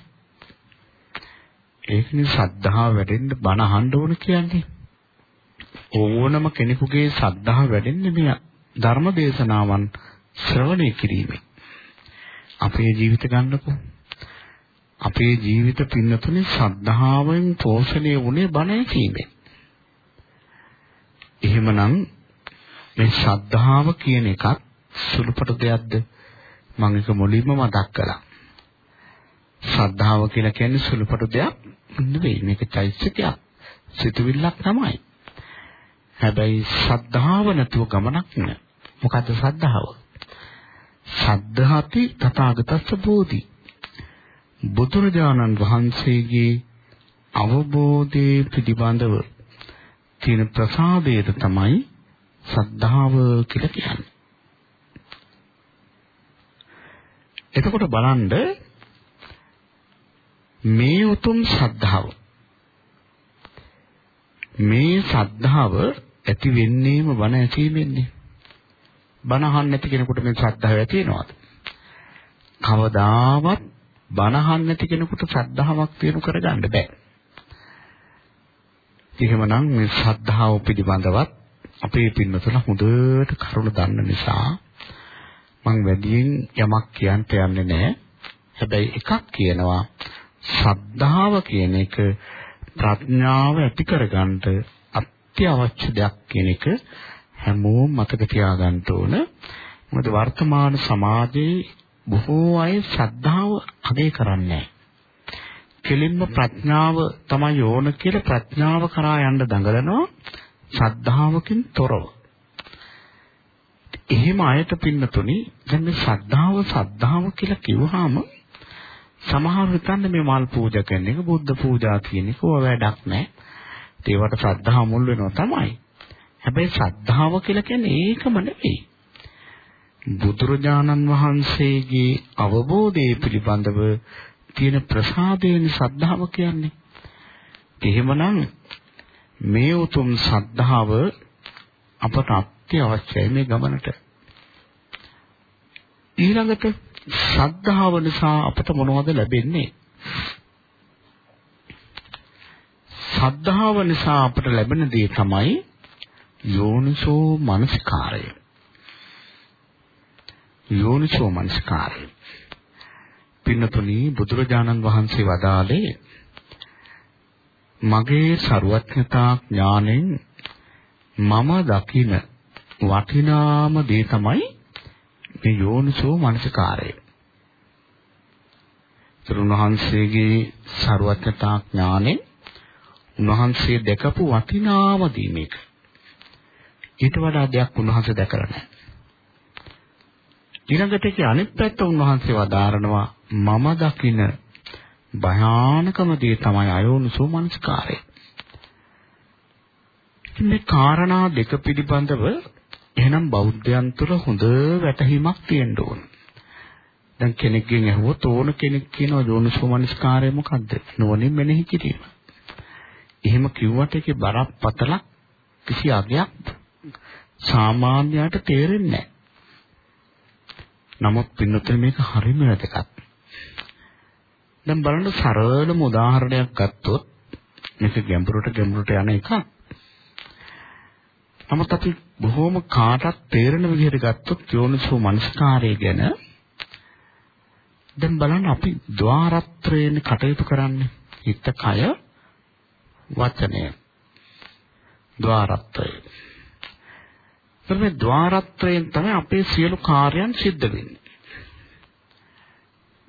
ඒකනේ ශ්‍රද්ධාව වැඩෙන්න බණ අහන්න ඕන කියන්නේ. ඕනම කෙනෙකුගේ ශ්‍රද්ධාව වැඩෙන්නේ මේ ධර්ම දේශනාවන් ශ්‍රවණය කිරීමෙන්. අපේ ජීවිත ගන්නකො. අපේ ජීවිත පින්නතුනේ ශ්‍රද්ධාවෙන් පෝෂණය වුණේ බණ ඇසීමෙන්. එහෙමනම් මේ ශ්‍රද්ධාව කියන එකත් සුළුපටු දෙයක්ද මම ඒක මුලින්ම මතක් කළා. ශ්‍රද්ධාව කියලා කියන්නේ සුළුපටු දෙයක් නෙවෙයි මේක චෛත්‍යයක්. සිතුවිල්ලක් තමයි. හැබැයි ශ්‍රද්ධාව නැතුව ගමනක් නෑ. මොකද්ද ශ්‍රද්ධාව? සද්ධාති තථාගතස්ස බෝධි. බුදුරජාණන් වහන්සේගේ අවබෝධයේ පිළිබඳව තියෙන ප්‍රසාදයට තමයි සද්ධාව කියලා කියන්නේ. එතකොට බලන්න මේ උතුම් ශ්‍රද්ධාව මේ සද්ධාව ඇති වෙන්නේම බණ ඇසීමෙන්නේ. බණ අහන්න නැති කෙනෙකුට මේ ශ්‍රද්ධාව ඇති වෙනවද? කවදාවත් බණ අහන්න නැති කෙනෙකුට ශ්‍රද්ධාවක් තියනු කරගන්න බෑ. එහෙමනම් මේ ශ්‍රද්ධාව පිළිබඳවත් අපේ පින්නතුල හොඳට කරුණ දන්න නිසා මම වැඩියෙන් යමක් කියන්න යන්නේ නැහැ. හැබැයි එකක් කියනවා ශ්‍රද්ධාව කියන එක ප්‍රඥාව ඇති කරගන්න අත්‍යවශ්‍ය දෙයක් කියන එක හැමෝම මතක තියාගන්න ඕන. මොකද වර්තමාන සමාජයේ බොහෝ අය ශ්‍රද්ධාව අගය කරන්නේ කෙලින්ම ප්‍රඥාව තමයි ඕන කියලා ප්‍රඥාව කරා යන්න දඟලනවා ශ්‍රද්ධාවකින් තොරව. එහෙම අයට පින්නතුනි දැන් මේ ශ්‍රද්ධාව ශ්‍රද්ධාව කියලා කිව්වහම සමහර හිතන්නේ මේ මල් පූජා කරන එක බුද්ධ පූජා කියන එක ඕව වැඩක් නැහැ. ඒවට ශ්‍රද්ධාව මුල් වෙනවා තමයි. හැබැයි ශ්‍රද්ධාව කියලා කියන්නේ ඒකම නෙවෙයි. බුදුරජාණන් වහන්සේගේ අවබෝධය පිළිබඳව තියෙන ප්‍රසාදයෙන් ශ්‍රද්ධාව කියන්නේ. එහෙමනම් මේ උතුම් ශ්‍රද්ධාව අපට අත්‍යවශ්‍යයි මේ ගමනට. ඊළඟට ශ්‍රද්ධාව නිසා අපට මොනවද ලැබෙන්නේ? ශ්‍රද්ධාව නිසා අපට ලැබෙන දේ තමයි යෝනිසෝ මනසිකාරය. යෝනිසෝ මනස්කාරය. පින්නතුනි බුදුරජාණන් වහන්සේ වදාළේ මගේ ਸਰුවඥතා ඥාණයෙන් මම දකින වටිනාම දේ තමයි මේ යෝනිසෝ මනස්කාරය. තරුණහන්සේගේ ਸਰුවඥතා ඥාණයෙන් උන්වහන්සේ දැකපු වටිනාම දීමේක ඊට වඩා දෙයක් උන්වහන්සේ දැකලා නැහැ. ඊළඟට කී අනිත් පැත්ත උන්වහන්සේ වදාරනවා මම දකින භයානකම දේ තමයි අයෝනිසෝ මනස්කාරය. මේ කාරණා දෙක පිළිබඳව එහෙනම් බෞද්ධයන් තුළ හොඳ වැටහීමක් තියෙන්න ඕන. දැන් කෙනෙක්ගෙන් අහුවොත් ඕන කෙනෙක් කියනවා යෝනිසෝ මනස්කාරය මොකද්ද? නෝනින් මෙනෙහි කිරීම. එහෙම කිව්වට ඒකේ බරක් පතලක් කිසි අගයක් සාමාන්‍යයට තේරෙන්නේ නැහැ. නමුත් පින්නතර මේක හරිම වැදගත්. දැන් බලන්න සරලම උදාහරණයක් ගත්තොත් මේක ගැඹුරට ගැඹුරට යන එකක්. නමුත් අපි බොහොම කාටත් තේරෙන විදිහට ගත්තොත් යෝනිසෝ මනස්කාරය ගැන දැන් බලන්න අපි ద్వාරත්‍රයෙන් කටයුතු කරන්නේ හිත කය වචනය ద్వාරත්‍රය එතකොට මේ ద్వාරත්‍රයෙන් තමයි අපේ සියලු කාර්යයන් සිද්ධ වෙන්නේ.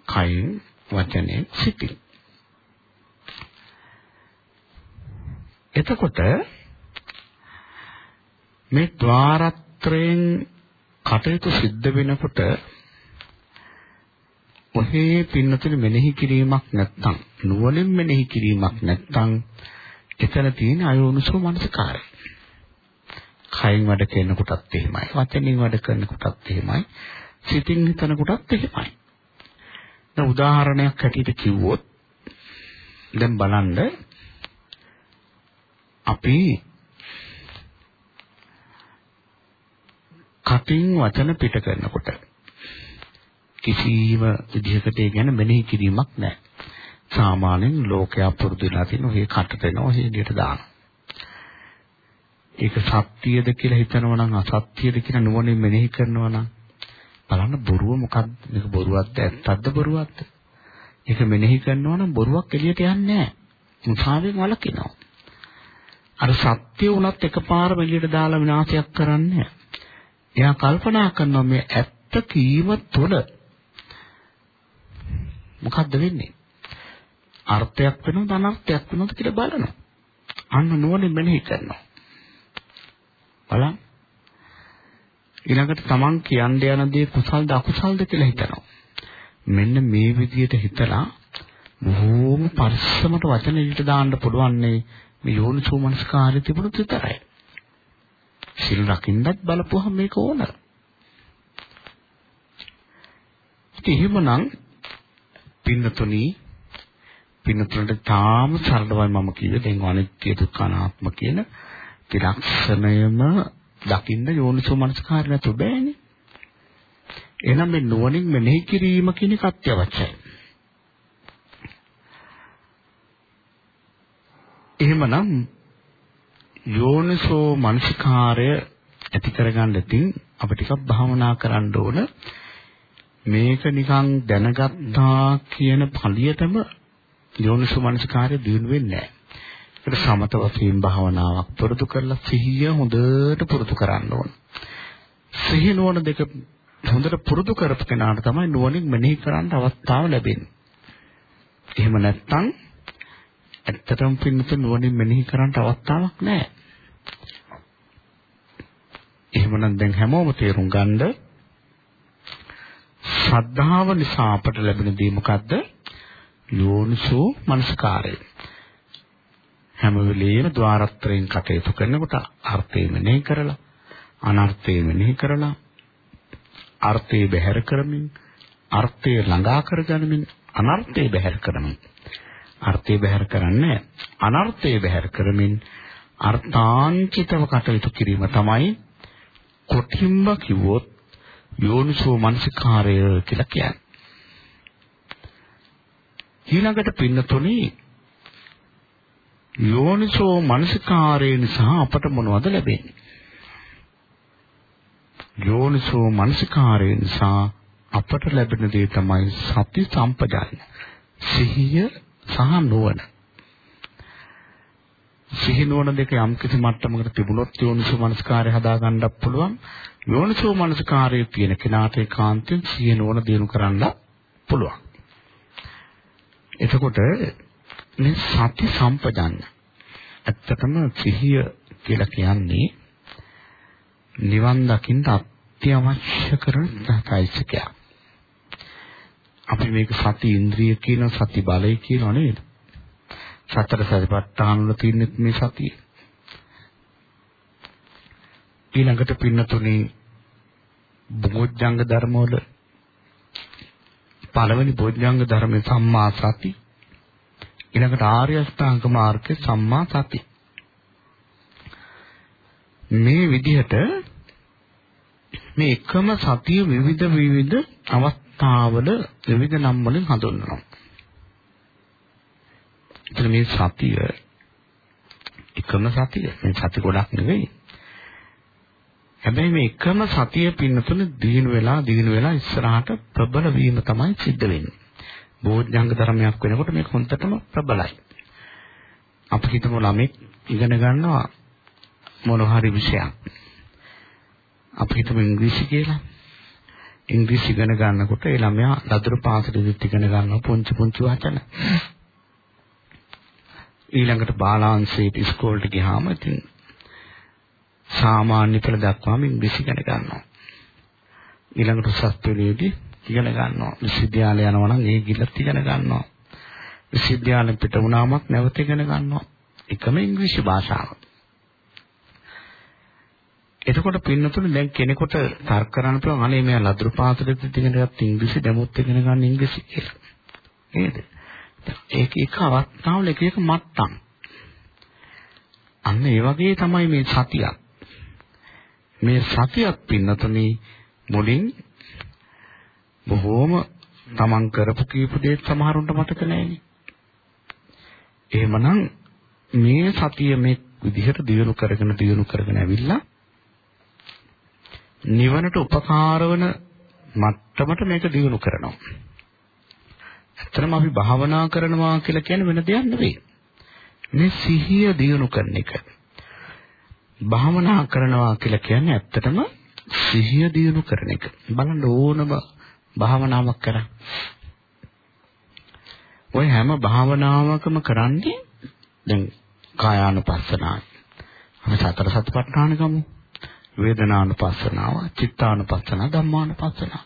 කයින්, වචනේ, සිතින්. එතකොට මේ ద్వාරත්‍රයෙන් කටයුතු සිද්ධ වෙනකොට ඔහේ පින්නතුල මෙනෙහි කිරීමක් නැත්නම් නුවණින් මෙනෙහි කිරීමක් නැත්නම් එතන තියෙන අයෝනිසෝ මනසකාරය. කයින් වැඩ කරනකොටත් එහෙමයි. වචනින් වැඩ කරනකොටත් එහෙමයි. සිතින් හිතනකොටත් එහෙමයි. දැන් උදාහරණයක් හැටියට කිව්වොත් දැන් බලන්න අපි කටින් වචන පිට කරනකොට කිසිම විදිහකට ඒ ගැන මෙනෙහි කිරීමක් නැහැ. සාමාන්‍යයෙන් ලෝකයා පුරුදු වෙලා තියෙන ඔය කටට එනවා ඔය විදිහට දානවා. ඒක සත්‍යද කියලා හිතනවා නම් අසත්‍යද කියලා නුවණින් මෙනෙහි කරනවා නම් බලන්න බොරුව මොකක්ද මේක බොරුවක්ද? ඇත්තක්ද බොරුවක්ද? ඒක මෙනෙහි කරනවා නම් බොරුවක් එළියට යන්නේ නැහැ. මුසාවෙන් වළකිනවා. අර සත්‍ය වුණත් එකපාරම එළියට දාලා විනාශයක් කරන්නේ එයා කල්පනා කරනවා මේ ඇත්ත කීම තුළ මොකද්ද වෙන්නේ? අර්ථයක් වෙනවද අනර්ථයක් වෙනවද කියලා බලනවා. අන්න නුවණින් මෙනෙහි කරනවා. බලන්න ඊළඟට තමන් කියන්න යන දේ කුසල්ද අකුසල්ද කියලා හිතනවා. මෙන්න මේ විදිහට හිතලා බොහෝම පරිස්සමට වචන එළියට දාන්න පුළුවන් මේ යෝනිසෝ මනස්කාරය තිබුණොත් විතරයි. සිල් රකින්නත් බලපුවහම මේක ඕන. ඉතින් එහෙමනම් පින්නතුනි පින්නතුන්ට තාම සරලවයි මම කිව්වේ දැන් අනිත්‍ය දුක්ඛ අනාත්ම කියන ත්‍රිලක්ෂණයම දකින්න යෝනිසෝ මනස්කාර නැතු බෑනේ. එහෙනම් මේ නුවණින් මෙනෙහි කිරීම කියන එක අත්‍යවශ්‍යයි. එහෙමනම් යෝනිසෝ මනසිකාරය ඇති කරගන්න ඉතින් අපි ටිකක් භාවනා කරන්න ඕන. මේක නිකන් දැනගත්තා කියන පළියටම යෝනිසෝ මනසිකාරය දිනු වෙන්නේ නැහැ. ඒකට සමත වශයෙන් භාවනාවක් පුරුදු කරලා සිහිය හොඳට පුරුදු කරන්න ඕන. සිහිය නුවණ දෙක හොඳට පුරුදු කරපු කෙනාට තමයි නුවණින් මෙනෙහි කරන්න අවස්ථාව ලැබෙන්නේ. එහෙම නැත්නම් ඇත්තටම පින්නත නුවණින් මෙනෙහි කරන්න අවස්ථාවක් නැහැ. එහෙමනම් දැන් හැමෝම තේරුම් ගන්නද ශ්‍රද්ධාව නිසා අපට ලැබෙන දේ මොකද්ද? යෝනිසෝ මනස්කාරය. හැම වෙලෙම ద్వාරත්‍රයෙන් කටයුතු කරනකොට අර්ථය මෙනෙහි කරලා අනර්ථය මෙනෙහි කරලා අර්ථය බැහැර කරමින් අර්ථය ළඟා කරගනිමින් අනර්ථය බැහැර කරමින් අර්ථය බැහැර කරන්නේ අනර්ථය බැහැර කරමින් අර්ථාන්විතව කටයුතු කිරීම තමයි කොටිම්බ කිව්වොත් යෝනිසෝ මනසිකාරය කියලා කියන්නේ. ඊළඟට පින්නතුනි යෝනිසෝ මනසිකාරය නිසා අපට මොනවද ලැබෙන්නේ? යෝනිසෝ මනසිකාරය නිසා අපට ලැබෙන දේ තමයි සති සම්පජාන. සිහිය සහ නුවණ. සිහි නුවණ දෙක යම් කිසි මට්ටමකට තිබුණොත් යෝනිසෝ මනස්කාරය හදා ගන්නත් පුළුවන්. යෝනිසෝ මනස්කාරය තියෙන කෙනාට ඒකාන්තයෙන් සිහි නුවණ දිනු කරන්න පුළුවන්. එතකොට මේ සති සම්පජාන්න ඇත්තටම සිහිය කියලා කියන්නේ නිවන් දකින්න අත්‍යවශ්‍ය කරන සායිසකයක්. අපි මේක සති ඉන්ද්‍රිය කියන සති බලය කියනව නේද? සතර සතිපට්ඨාන වල තියෙන මේ සතිය. ඊළඟට පින්නතුනේ බොජ්ජංග ධර්ම වල පළවෙනි බොජ්ජංග ධර්මයේ සම්මා සති ඊළඟට ආර්ය අෂ්ටාංග මාර්ගයේ සම්මා සති මේ විදිහට මේ එකම සතිය විවිධ විවිධ අවස්ථාවල විවිධ නම් වලින් හඳුන්වනවා එතන මේ සතිය එකම සතිය. මේ සති ගොඩක් නෙවෙයි. හැබැයි මේ එකම සතිය පින්නතුන දිනු වෙලා දිනු වෙලා ඉස්සරහට ප්‍රබල වීම තමයි සිද්ධ වෙන්නේ. බෝධ්‍යංග ධර්මයක් වෙනකොට මේක හොන්දටම ප්‍රබලයි. අපි හිතමු ළමෙක් ඉගෙන ගන්නවා මොන හරි විෂයක්. අපි හිතමු ඉංග්‍රීසි කියලා. ඉංග්‍රීසි ඉගෙන ගන්නකොට ඒ ළමයා ලදරු පාසලෙදිත් ඉගෙන ගන්නවා පුංචි පුංචි වචන. ඊළඟට බාලාංශයට ඉස්කෝලේට ගියාම ඉතින් සාමාන්‍ය පෙළ දක්වාම ඉංග්‍රීසි ඉගෙන ගන්නවා. ඊළඟට උසස් පෙළේදී ඉගෙන ගන්නවා. විශ්වවිද්‍යාලය යනවා නම් ඒ ගිල්ලත් ඉගෙන ගන්නවා. විශ්වවිද්‍යාලෙ පිට වුණාමත් නැවත ඉගෙන ගන්නවා. එකම ඉංග්‍රීසි භාෂාව. එතකොට පින්නතුනේ දැන් කෙනෙකුට තර්ක කරන්න පුළුවන් අනේ මෙයා ලදරු පාසලෙත් ඉගෙන ගත්ත ඉංග්‍රීසි දැමුත් ඉගෙන ගන්න ඉංග්‍රීසි කියලා. නේද? ඒක එක අවස්ථාවල එක එක මට්ටම්. අන්න ඒ වගේ තමයි මේ සතියක්. මේ සතියක් පින්නතුනි මුලින් බොහෝම තමන් කරපු කීප දේ සමහරුන්ට මතක නැහැනේ. එහෙමනම් මේ සතිය මේ විදිහට දියුණු කරගෙන දියුණු කරගෙන ඇවිල්ලා නිවනට උපකාර වන මට්ටමට මේක දියුණු කරනවා. ඇත්තටම අපි භාවනා කරනවා කියලා කියන්නේ වෙන දෙයක් නෙවෙයි. මේ සිහිය දියුණු කරන එක. භාවනා කරනවා කියලා කියන්නේ ඇත්තටම සිහිය දියුණු කරන එක. බලන්න ඕනම භාවනාවක් කරා. ඔය හැම භාවනාවකම කරන්නේ දැන් කායානුපස්සනාව. අපි සතර සතිපට්ඨාන ගමු. වේදනානුපස්සනාව, චිත්තානුපස්සනාව, ධම්මානුපස්සනාව.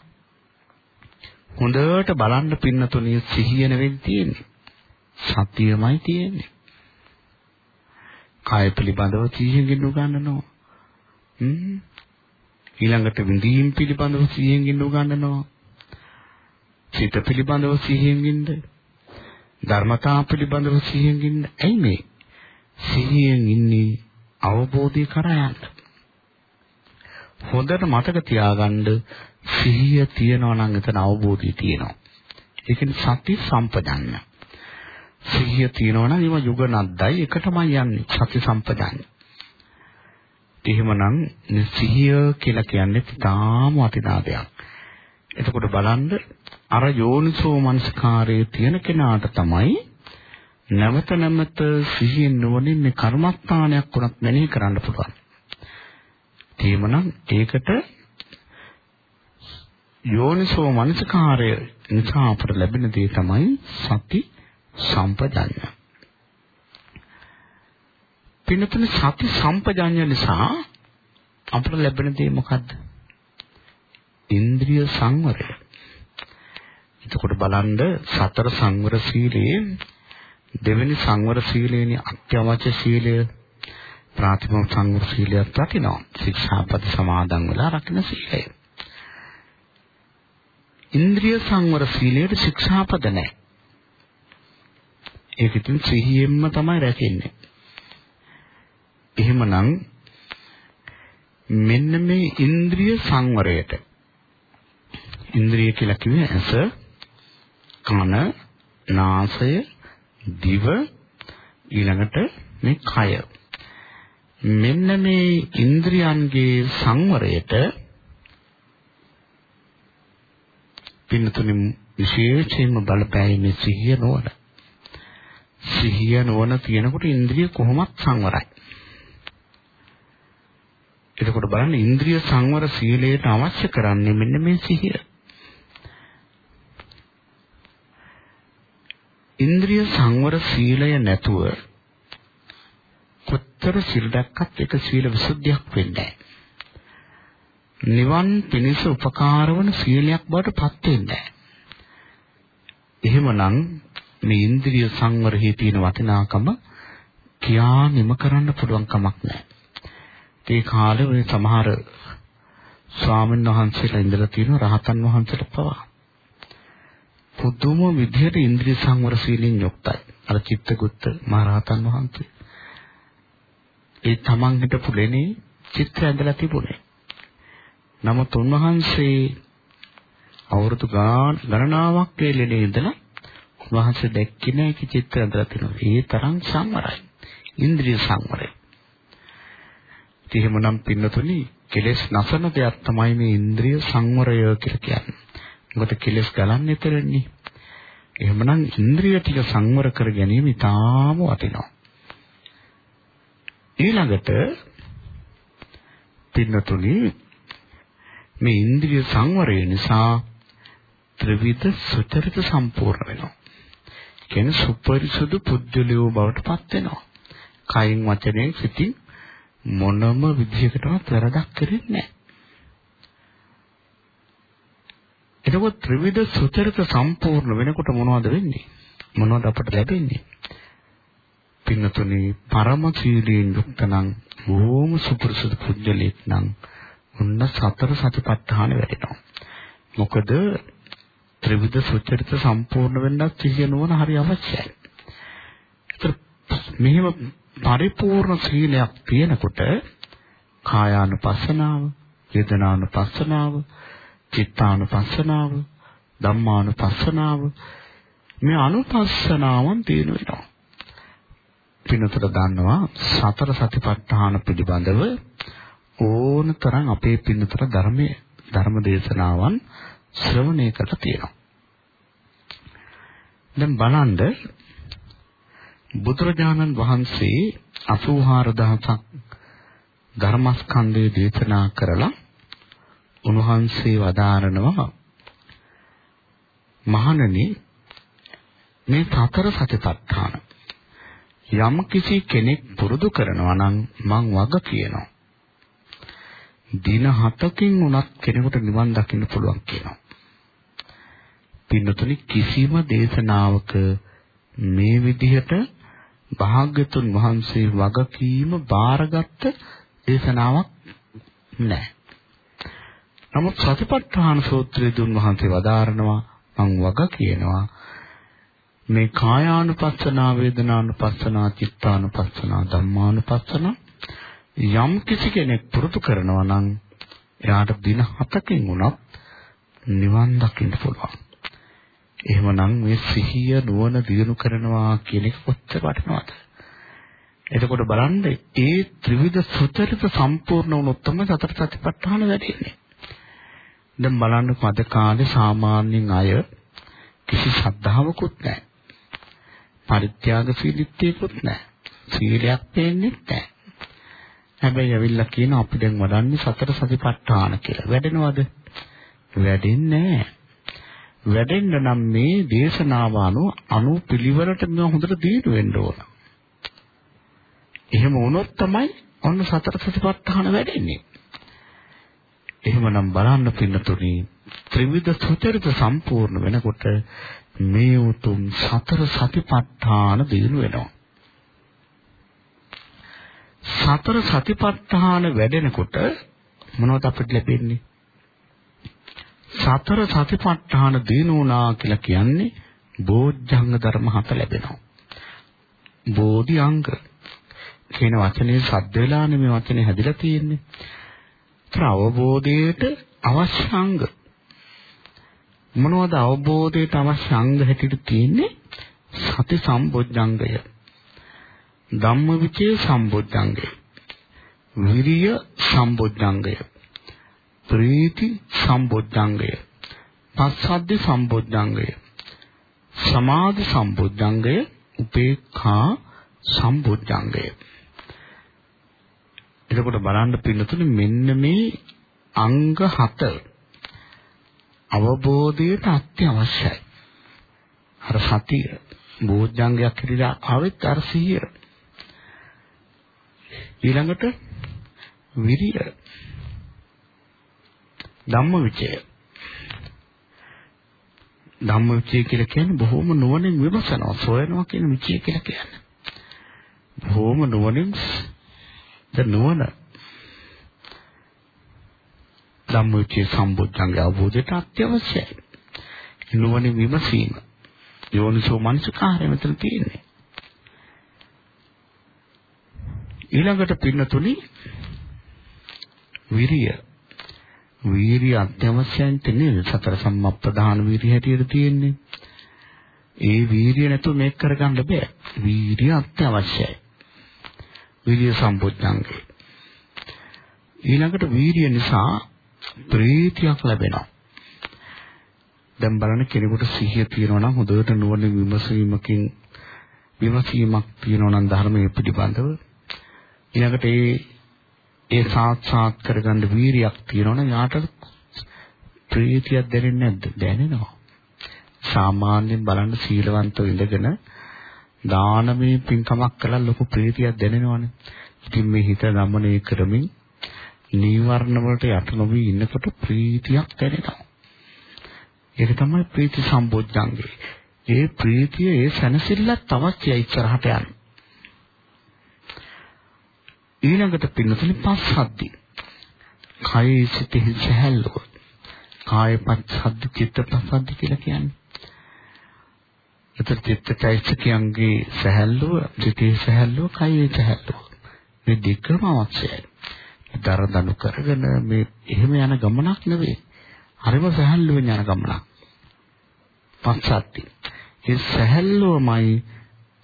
හොඳට බලන්න පින්නතුණිය සිහිය නෙවෙයි තියෙන්නේ. සතියමයි තියෙන්නේ. කාය පිළිබඳව සිහියෙන් උගන්වනවා. හ්ම්. ඊළඟට විඳීම් පිළිබඳව සිහියෙන් උගන්වනවා. සිත පිළිබඳව සිහියෙන් ඉන්න. ධර්මතා පිළිබඳව සිහියෙන් ඉන්න ඇයි මේ? සිහියෙන් ඉන්නේ අවබෝධය කරා යන්න. හොඳට මතක තියාගන්න සිහිය තියනවා නම් එතන අවබෝධය තියෙනවා. ඒ කියන්නේ සති සම්පජඤ්ඤ. සිහිය තියනවා නම් ඒව යුගනද්දයි එකටමයි යන්නේ සති සම්පජඤ්ඤ. එහෙමනම් සිහිය කියලා කියන්නේ තාම වටිනා දෙයක්. එතකොට බලන්න අර යෝනිසෝ මනස්කාරයේ තියෙන කෙනාට තමයි නැවත නැවත සිහියෙන් නුවණින් මේ කර්මස්ථානයක් උනත් මෙනෙහි කරන්න පුළුවන්. එහෙමනම් ඒකට යෝනිසෝ මනස්කාරය නිසා අපට ලැබෙන දේ තමයි සති සම්පජඤ්ඤ. පින්නතුනේ සති සම්පජඤ්ඤ නිසා අපට ලැබෙන දේ මොකද්ද? ඉන්ද්‍රිය සංවරය. එතකොට බලන්න සතර සංවර සීලයේ දෙවෙනි සංවර සීලේනේ අත්‍යවශ්‍ය සීලය ප්‍රාථමික සංවර සීලයක් වටිනවා. ශික්ෂාපද සමාදන් වෙලා රකින්න සීලය. ඉන්ද්‍රිය සංවර සීලයට ශික්ෂාපද නැහැ. ඒක ඉතින් සිහියෙන්ම තමයි රැකෙන්නේ. එහෙමනම් මෙන්න මේ ඉන්ද්‍රිය සංවරයට ඉන්ද්‍රිය කියලා කිව්වේ ඇස කන නාසය දිව ඊළඟට මේ කය. මෙන්න මේ ඉන්ද්‍රියන්ගේ සංවරයට පින්නතුනි විශේෂයෙන්ම බලපෑමේ සිහිය නොවන. සිහිය නොවන තියෙනකොට ඉන්ද්‍රිය කොහොමත් සංවරයි. එතකොට බලන්න ඉන්ද්‍රිය සංවර සීලයට අවශ්‍ය කරන්නේ මෙන්න මේ සිහිය. ඉන්ද්‍රිය සංවර සීලය නැතුව කොතර සිල් දැක්කත් ඒක සීල විසුද්ධියක් වෙන්නේ නිවන් පිණිස උපකාර වන සීලයක් බවට පත් වෙන්නේ එහෙමනම් මේ ඉන්ද්‍රිය සංවරෙහි තියෙන වටිනාකම කියා නිම කරන්න පුළුවන් කමක් නැහැ. ඒ කාලේ ඔය සමහර ස්වාමීන් වහන්සේලා ඉඳලා තියෙන රහතන් වහන්සේට පවා. පුදුම විදිහට ඉන්ද්‍රිය සංවර සීලෙන් යුක්තයි. අර චිත්තගුත්ත මහ රහතන් වහන්සේ. ඒ තමන් හිටපු ලෙනේ චිත්‍ර ඇඳලා තිබුණේ. නමුත් උන්වහන්සේ අවුරුදු ගණනාවක් ඒ ලෙනේ ඉඳලා උන්වහන්සේ දැක්කේ නැහැ කි චිත්‍ර ඇඳලා තිනවා. ඒ තරම් සංවරයි. ඉන්ද්‍රිය සංවරයි. එහෙමනම් පින්නතුනි කෙලෙස් නසන දෙයක් තමයි මේ ඉන්ද්‍රිය සංවරය කියලා කියන්නේ. මොකද කෙලෙස් ගලන්නේ එතරම්නේ. එහෙමනම් ඉන්ද්‍රිය ටික සංවර කර ගැනීම ඉතාම වටිනවා. ඊළඟට පින්නතුනි මේ ඉන්ද්‍රිය සංවරය නිසා ත්‍රිවිධ සුචරිත සම්පූර්ණ වෙනවා. කියන්නේ සුපරිසුදු පුද්ගලයෝ බවට පත් වෙනවා. කයින් වචනෙන් සිතින් මොනම විදිහකටවත් වැරදක් කරන්නේ නැහැ. එතකොට ත්‍රිවිධ සුචරිත සම්පූර්ණ වෙනකොට මොනවද වෙන්නේ? මොනවද අපට ලැබෙන්නේ? පින්නතුනි පරම සීලයෙන් යුක්ත නම් බොහොම සුපුරුසුදු පුජ්‍යලෙක් නම් උන්න සතර සතිපට්ඨාන වැඩෙනවා. මොකද ත්‍රිවිධ සුචරිත සම්පූර්ණ වෙන්නත් සිහිය නුවණ හරි අවශ්‍යයි. ඒතර මෙහෙම පරිපූර්ණ සීලයක් තියෙනකොට කායානුපස්සනාව, වේදනානුපස්සනාව, චිත්තානුපස්සනාව, ධම්මානුපස්සනාව මේ අනුපස්සනාවන් තියෙන වෙනවා. පිනතර දන්නවා සතර සතිපට්ඨාන පිළිබඳව ඕනතරම් අපේ පින්නතර ධර්මයේ ධර්ම දේශනාවන් ශ්‍රවණය කරලා තියෙනවා. දැන් බලන්න බුදුරජාණන් වහන්සේ 84000ක් ධර්මස්කන්ධය දේශනා කරලා උන්වහන්සේ වදාරනවා මහණනි මේ සතර සතිපට්ඨාන යම් කිසි කෙනෙක් පුරුදු කරනවා නම් මං වග කියනවා දින 7කින් උනත් කෙනෙකුට නිවන් දකින්න පුළුවන් කියනවා පින්නතුනි කිසිම දේශනාවක මේ විදිහට භාග්‍යතුන් වහන්සේ වගකීම බාරගත්ත දේශනාවක් නැහැ. නමුත් සතිපට්ඨාන සූත්‍රයේදී උන්වහන්සේ වදාරනවා මං වග කියනවා මේ කායානුපස්සනා වේදනානුපස්සනා චිත්තානුපස්සනා ධම්මානුපස්සනා යම් කිසි කෙනෙක් පුරුදු කරනවා නම් එයාට දින 7කින් වුණත් නිවන් දකින්න පුළුවන්. එහෙමනම් මේ සිහිය නුවණ දිනු කරනවා කියන එක කොච්චර වටිනවද? එතකොට බලන්න ඒ ත්‍රිවිධ සුචරිත සම්පූර්ණ වුණොත් තමයි සතර සතිපට්ඨාන වැඩෙන්නේ. දැන් බලන්නකො අද කාලේ සාමාන්‍යයෙන් අය කිසි ශ්‍රද්ධාවකුත් නැහැ. පරිත්‍යාගශීලීත්වයකුත් නැහැ. සීලයක් පේන්නේ නැහැ. හැබැයි ඇවිල්ලා කියන අපි දැන් වඩන්නේ සතර සතිපට්ඨාන කියලා. වැඩෙනවද? වැඩෙන්නේ නැහැ. වැඩෙන්න නම් මේ දේශනාව අනුව අනුපිළිවෙලට මම හොඳට දීර්ඝ වෙන්න ඕන. එහෙම වුණොත් තමයි ඔන්න සතර සතිපට්ඨාන වැඩෙන්නේ. එහෙමනම් බලන්න පින්නතුනි ත්‍රිවිධ සුචරිත සම්පූර්ණ වෙනකොට මේ උතුම් සතර සතිපට්ඨාන දිනු වෙනවා. සතර සතිපට්ඨාන වැඩෙනකොට මොනවද අපිට ලැබෙන්නේ? සතර සතිපට්ඨාන දිනුණා කියලා කියන්නේ බෝධ්‍යංග ධර්ම හත ලැබෙනවා. බෝධි අංග කියන වචනේ සද්ද වෙලානේ මේ වචනේ හැදිලා තියෙන්නේ. ඒතර අවබෝධයට අවශ්‍ය අංග මොනවද අවබෝධයට අවශ්‍ය අංග හැටියට තියෙන්නේ? සති සම්බොජ්ජංගය. ධම්මවිචේ සම්බොජ්ජංගය. විරිය සම්බොජ්ජංගය. ප්‍රීති සම්බොජ්ජංගය. පස්සද්ධි සම්බොජ්ජංගය. සමාධි සම්බොජ්ජංගය. උපේක්ඛා සම්බොජ්ජංගය. එතකොට බලන්න පින්නතුනේ මෙන්න මේ අංග 7 අවබෝධයට අත්‍යවශ්‍යයි. අර සතිය බෝධ්‍යංගයක් හිරිලා ආවෙත් අර සිහිය. ඊළඟට විරිය ධම්මවිචය ධම්මවිචය කියලා කියන්නේ බොහොම නුවණින් විමසනවා සොයනවා කියන විචය කියලා කියන්නේ. බොහොම නුවණින් ද නුවණ ධම්මවිචේ සම්බුද්ධංග අවබෝධයට අත්‍යවශ්‍යයි. නුවණින් විමසීම යෝනිසෝ මනසකාරය මෙතන තියෙන්නේ. ඊළඟට පින්නතුනි විරිය වීරිය අත්‍යවශ්‍යයින් තියෙන්නේ සතර සම්මප්පදාන වීරිය හැටියට තියෙන්නේ. ඒ වීරිය නැතුව මේක කරගන්න බෑ. වීරිය අත්‍යවශ්‍යයි. වීරිය සම්පූර්ණංගේ. ඊළඟට වීරිය නිසා ප්‍රීතියක් ලැබෙනවා. දැන් බලන්න කෙනෙකුට සිහිය තියෙනවා නම් හොඳට නුවණ විමසීමකින් විමසීමක් තියෙනවා නම් ධර්මයේ පිළිබඳව ඊළඟට ඒ ඒ සාක්ෂාත් කරගන්න වීරියක් තියෙනවා නම් යාට ප්‍රීතියක් දැනෙන්නේ නැද්ද? දැනෙනවා. සාමාන්‍යයෙන් බලන්න සීලවන්තව ඉඳගෙන දානමය පින්කමක් කළා ලොකු ප්‍රීතියක් දැනෙනවනේ. ඉතින් මේ හිත ගමනය කරමින් නීවරණ වලට යට නොවි ඉන්නකොට ප්‍රීතියක් දැනෙනවා. ඒක තමයි ප්‍රීති සම්බොජ්ජංගේ. ඒ ප්‍රීතිය ඒ සැනසෙල්ලත් අවශ්‍යයි ඉස්සරහට යන්න. ඊළඟට පින්නතුනි පස්සද්ධි. කයේ සිටෙහි සහැල්ලුව. කාය පස්සද්ධි චිත්ත පස්සද්ධි කියලා කියන්නේ. එතකොට චිත්තචෛතසිකයන්ගේ සහැල්ලුව, සිටේ සහැල්ලුව, කයේ සහැල්ලුව. මේ දෙකම අවශ්‍යයි. දරදනු කරගෙන මේ එහෙම යන ගමනක් නෙවෙයි. හරිම සහැල්ලුවෙන් යන ගමනක්. පස්සද්ධි. ඒ සහැල්ලුවමයි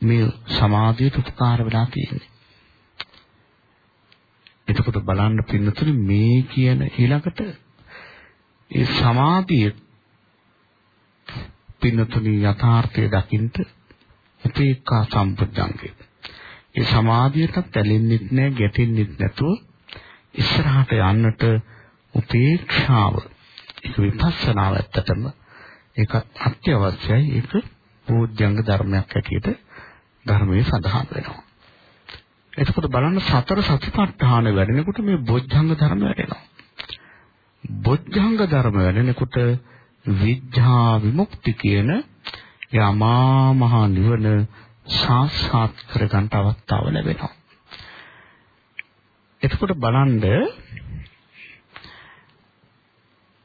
මේ සමාධියට උපකාර වෙලා තියෙන්නේ. එතකොට බලන්න පින්නතුනි මේ කියන ඊළඟට ඒ සමාධිය පින්නතුනි යථාර්ථය දකින්න උපේක්ඛා සම්පජ්ජංගේ. ඒ සමාධියට ඇලෙන්නෙත් නැහැ, ගැටෙන්නෙත් නැතුව ඉස්සරහට යන්නට උපේක්ෂාව ඒක විපස්සනාව ඇත්තටම ඒකත් අත්‍යවශ්‍යයි. ඒක බෝධ්‍යංග ධර්මයක් හැටියට ධර්මයේ සඳහන් වෙනවා. එතකොට බලන්න සතර සතිපට්ඨාන වැඩෙනකොට මේ බොද්ධංග ධර්ම වැඩෙනවා. බොද්ධංග ධර්ම වැඩෙනකොට විඥා විමුක්ති කියන යමා මහ නිවන සාක්ෂාත් කරගන්න අවස්ථාව ලැබෙනවා. එතකොට බලන්න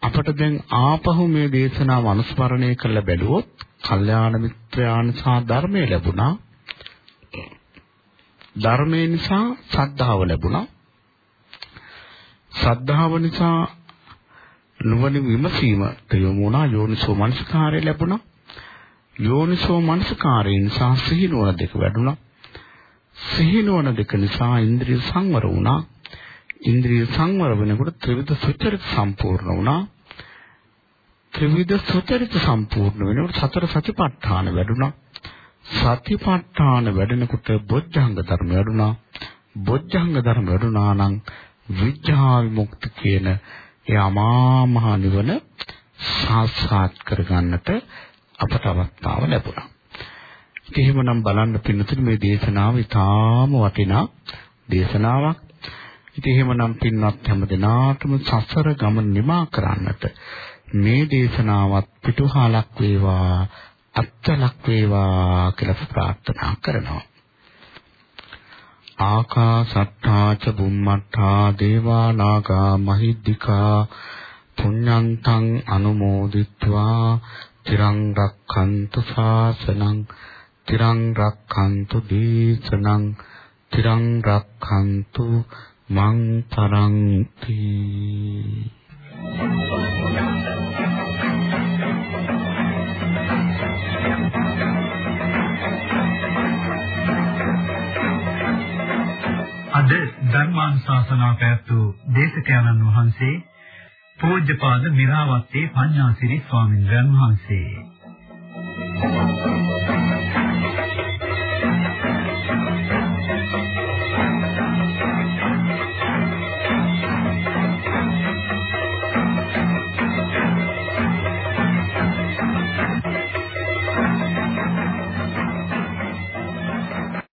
අපට දැන් ආපහු මේ දේශනාව අනුස්මරණය කරලා බැලුවොත් කල්යාණ මිත්‍රයාන් සහ ධර්මය ලැබුණා. ධර්මය නිසා ශ්‍රද්ධාව ලැබුණා. ශ්‍රද්ධාව නිසා නුවණ විමසීමට යොමු වුණා යෝනිසෝ මනසකාරය ලැබුණා. යෝනිසෝ මනසකාරය නිසා සිහිනුවන දෙක වැඩුණා. සිහිනුවන දෙක නිසා ඉන්ද්‍රිය සංවර වුණා. ඉන්ද්‍රිය සංවර වෙනකොට ත්‍රිවිධ සුචරිත සම්පූර්ණ වුණා. ත්‍රිවිධ සුචරිත සම්පූර්ණ වෙනකොට සතර සතිපට්ඨාන වැඩුණා. සතිපට්ඨාන වැඩෙනකොට බොජ්ජංග ධර්ම වැඩුණා. බොජ්ජංග ධර්ම වැඩුණා නම් විඥා විමුක්ති කියන ඒ අමා මහ නිවන සාක්ෂාත් කරගන්නට අපට අවස්ථාව ලැබුණා. එහෙමනම් බලන්න පින්නතුනි මේ දේශනාව ඉතාම වටිනා දේශනාවක්. ඉතින් එහෙමනම් පින්වත් හැම දිනාටම සසර ගමන නිමා කරන්නට මේ දේශනාවත් පිටුහලක් වේවා අත්ලක් වේවා කියලා ප්‍රාර්ථනා කරනවා. ආකාසට්ඨා ච බුම්මට්ඨා දේවා නාග මහිද්దికා පුඤ්ඤන්තං අනුමෝදිත්වා තිරං රක්ඛන්තු ශාසනං තිරං රක්ඛන්තු දීසනං තිරං රක්ඛන්තු මං පරන්ති අද ධර්මානුශාසනා පැවැත්වූ දේශකයන්න් වහන්සේ පූජ්‍යපාද මිරාවත්තේ පඤ්ඤාසිරි ස්වාමීන් වහන්සේ. Thank you.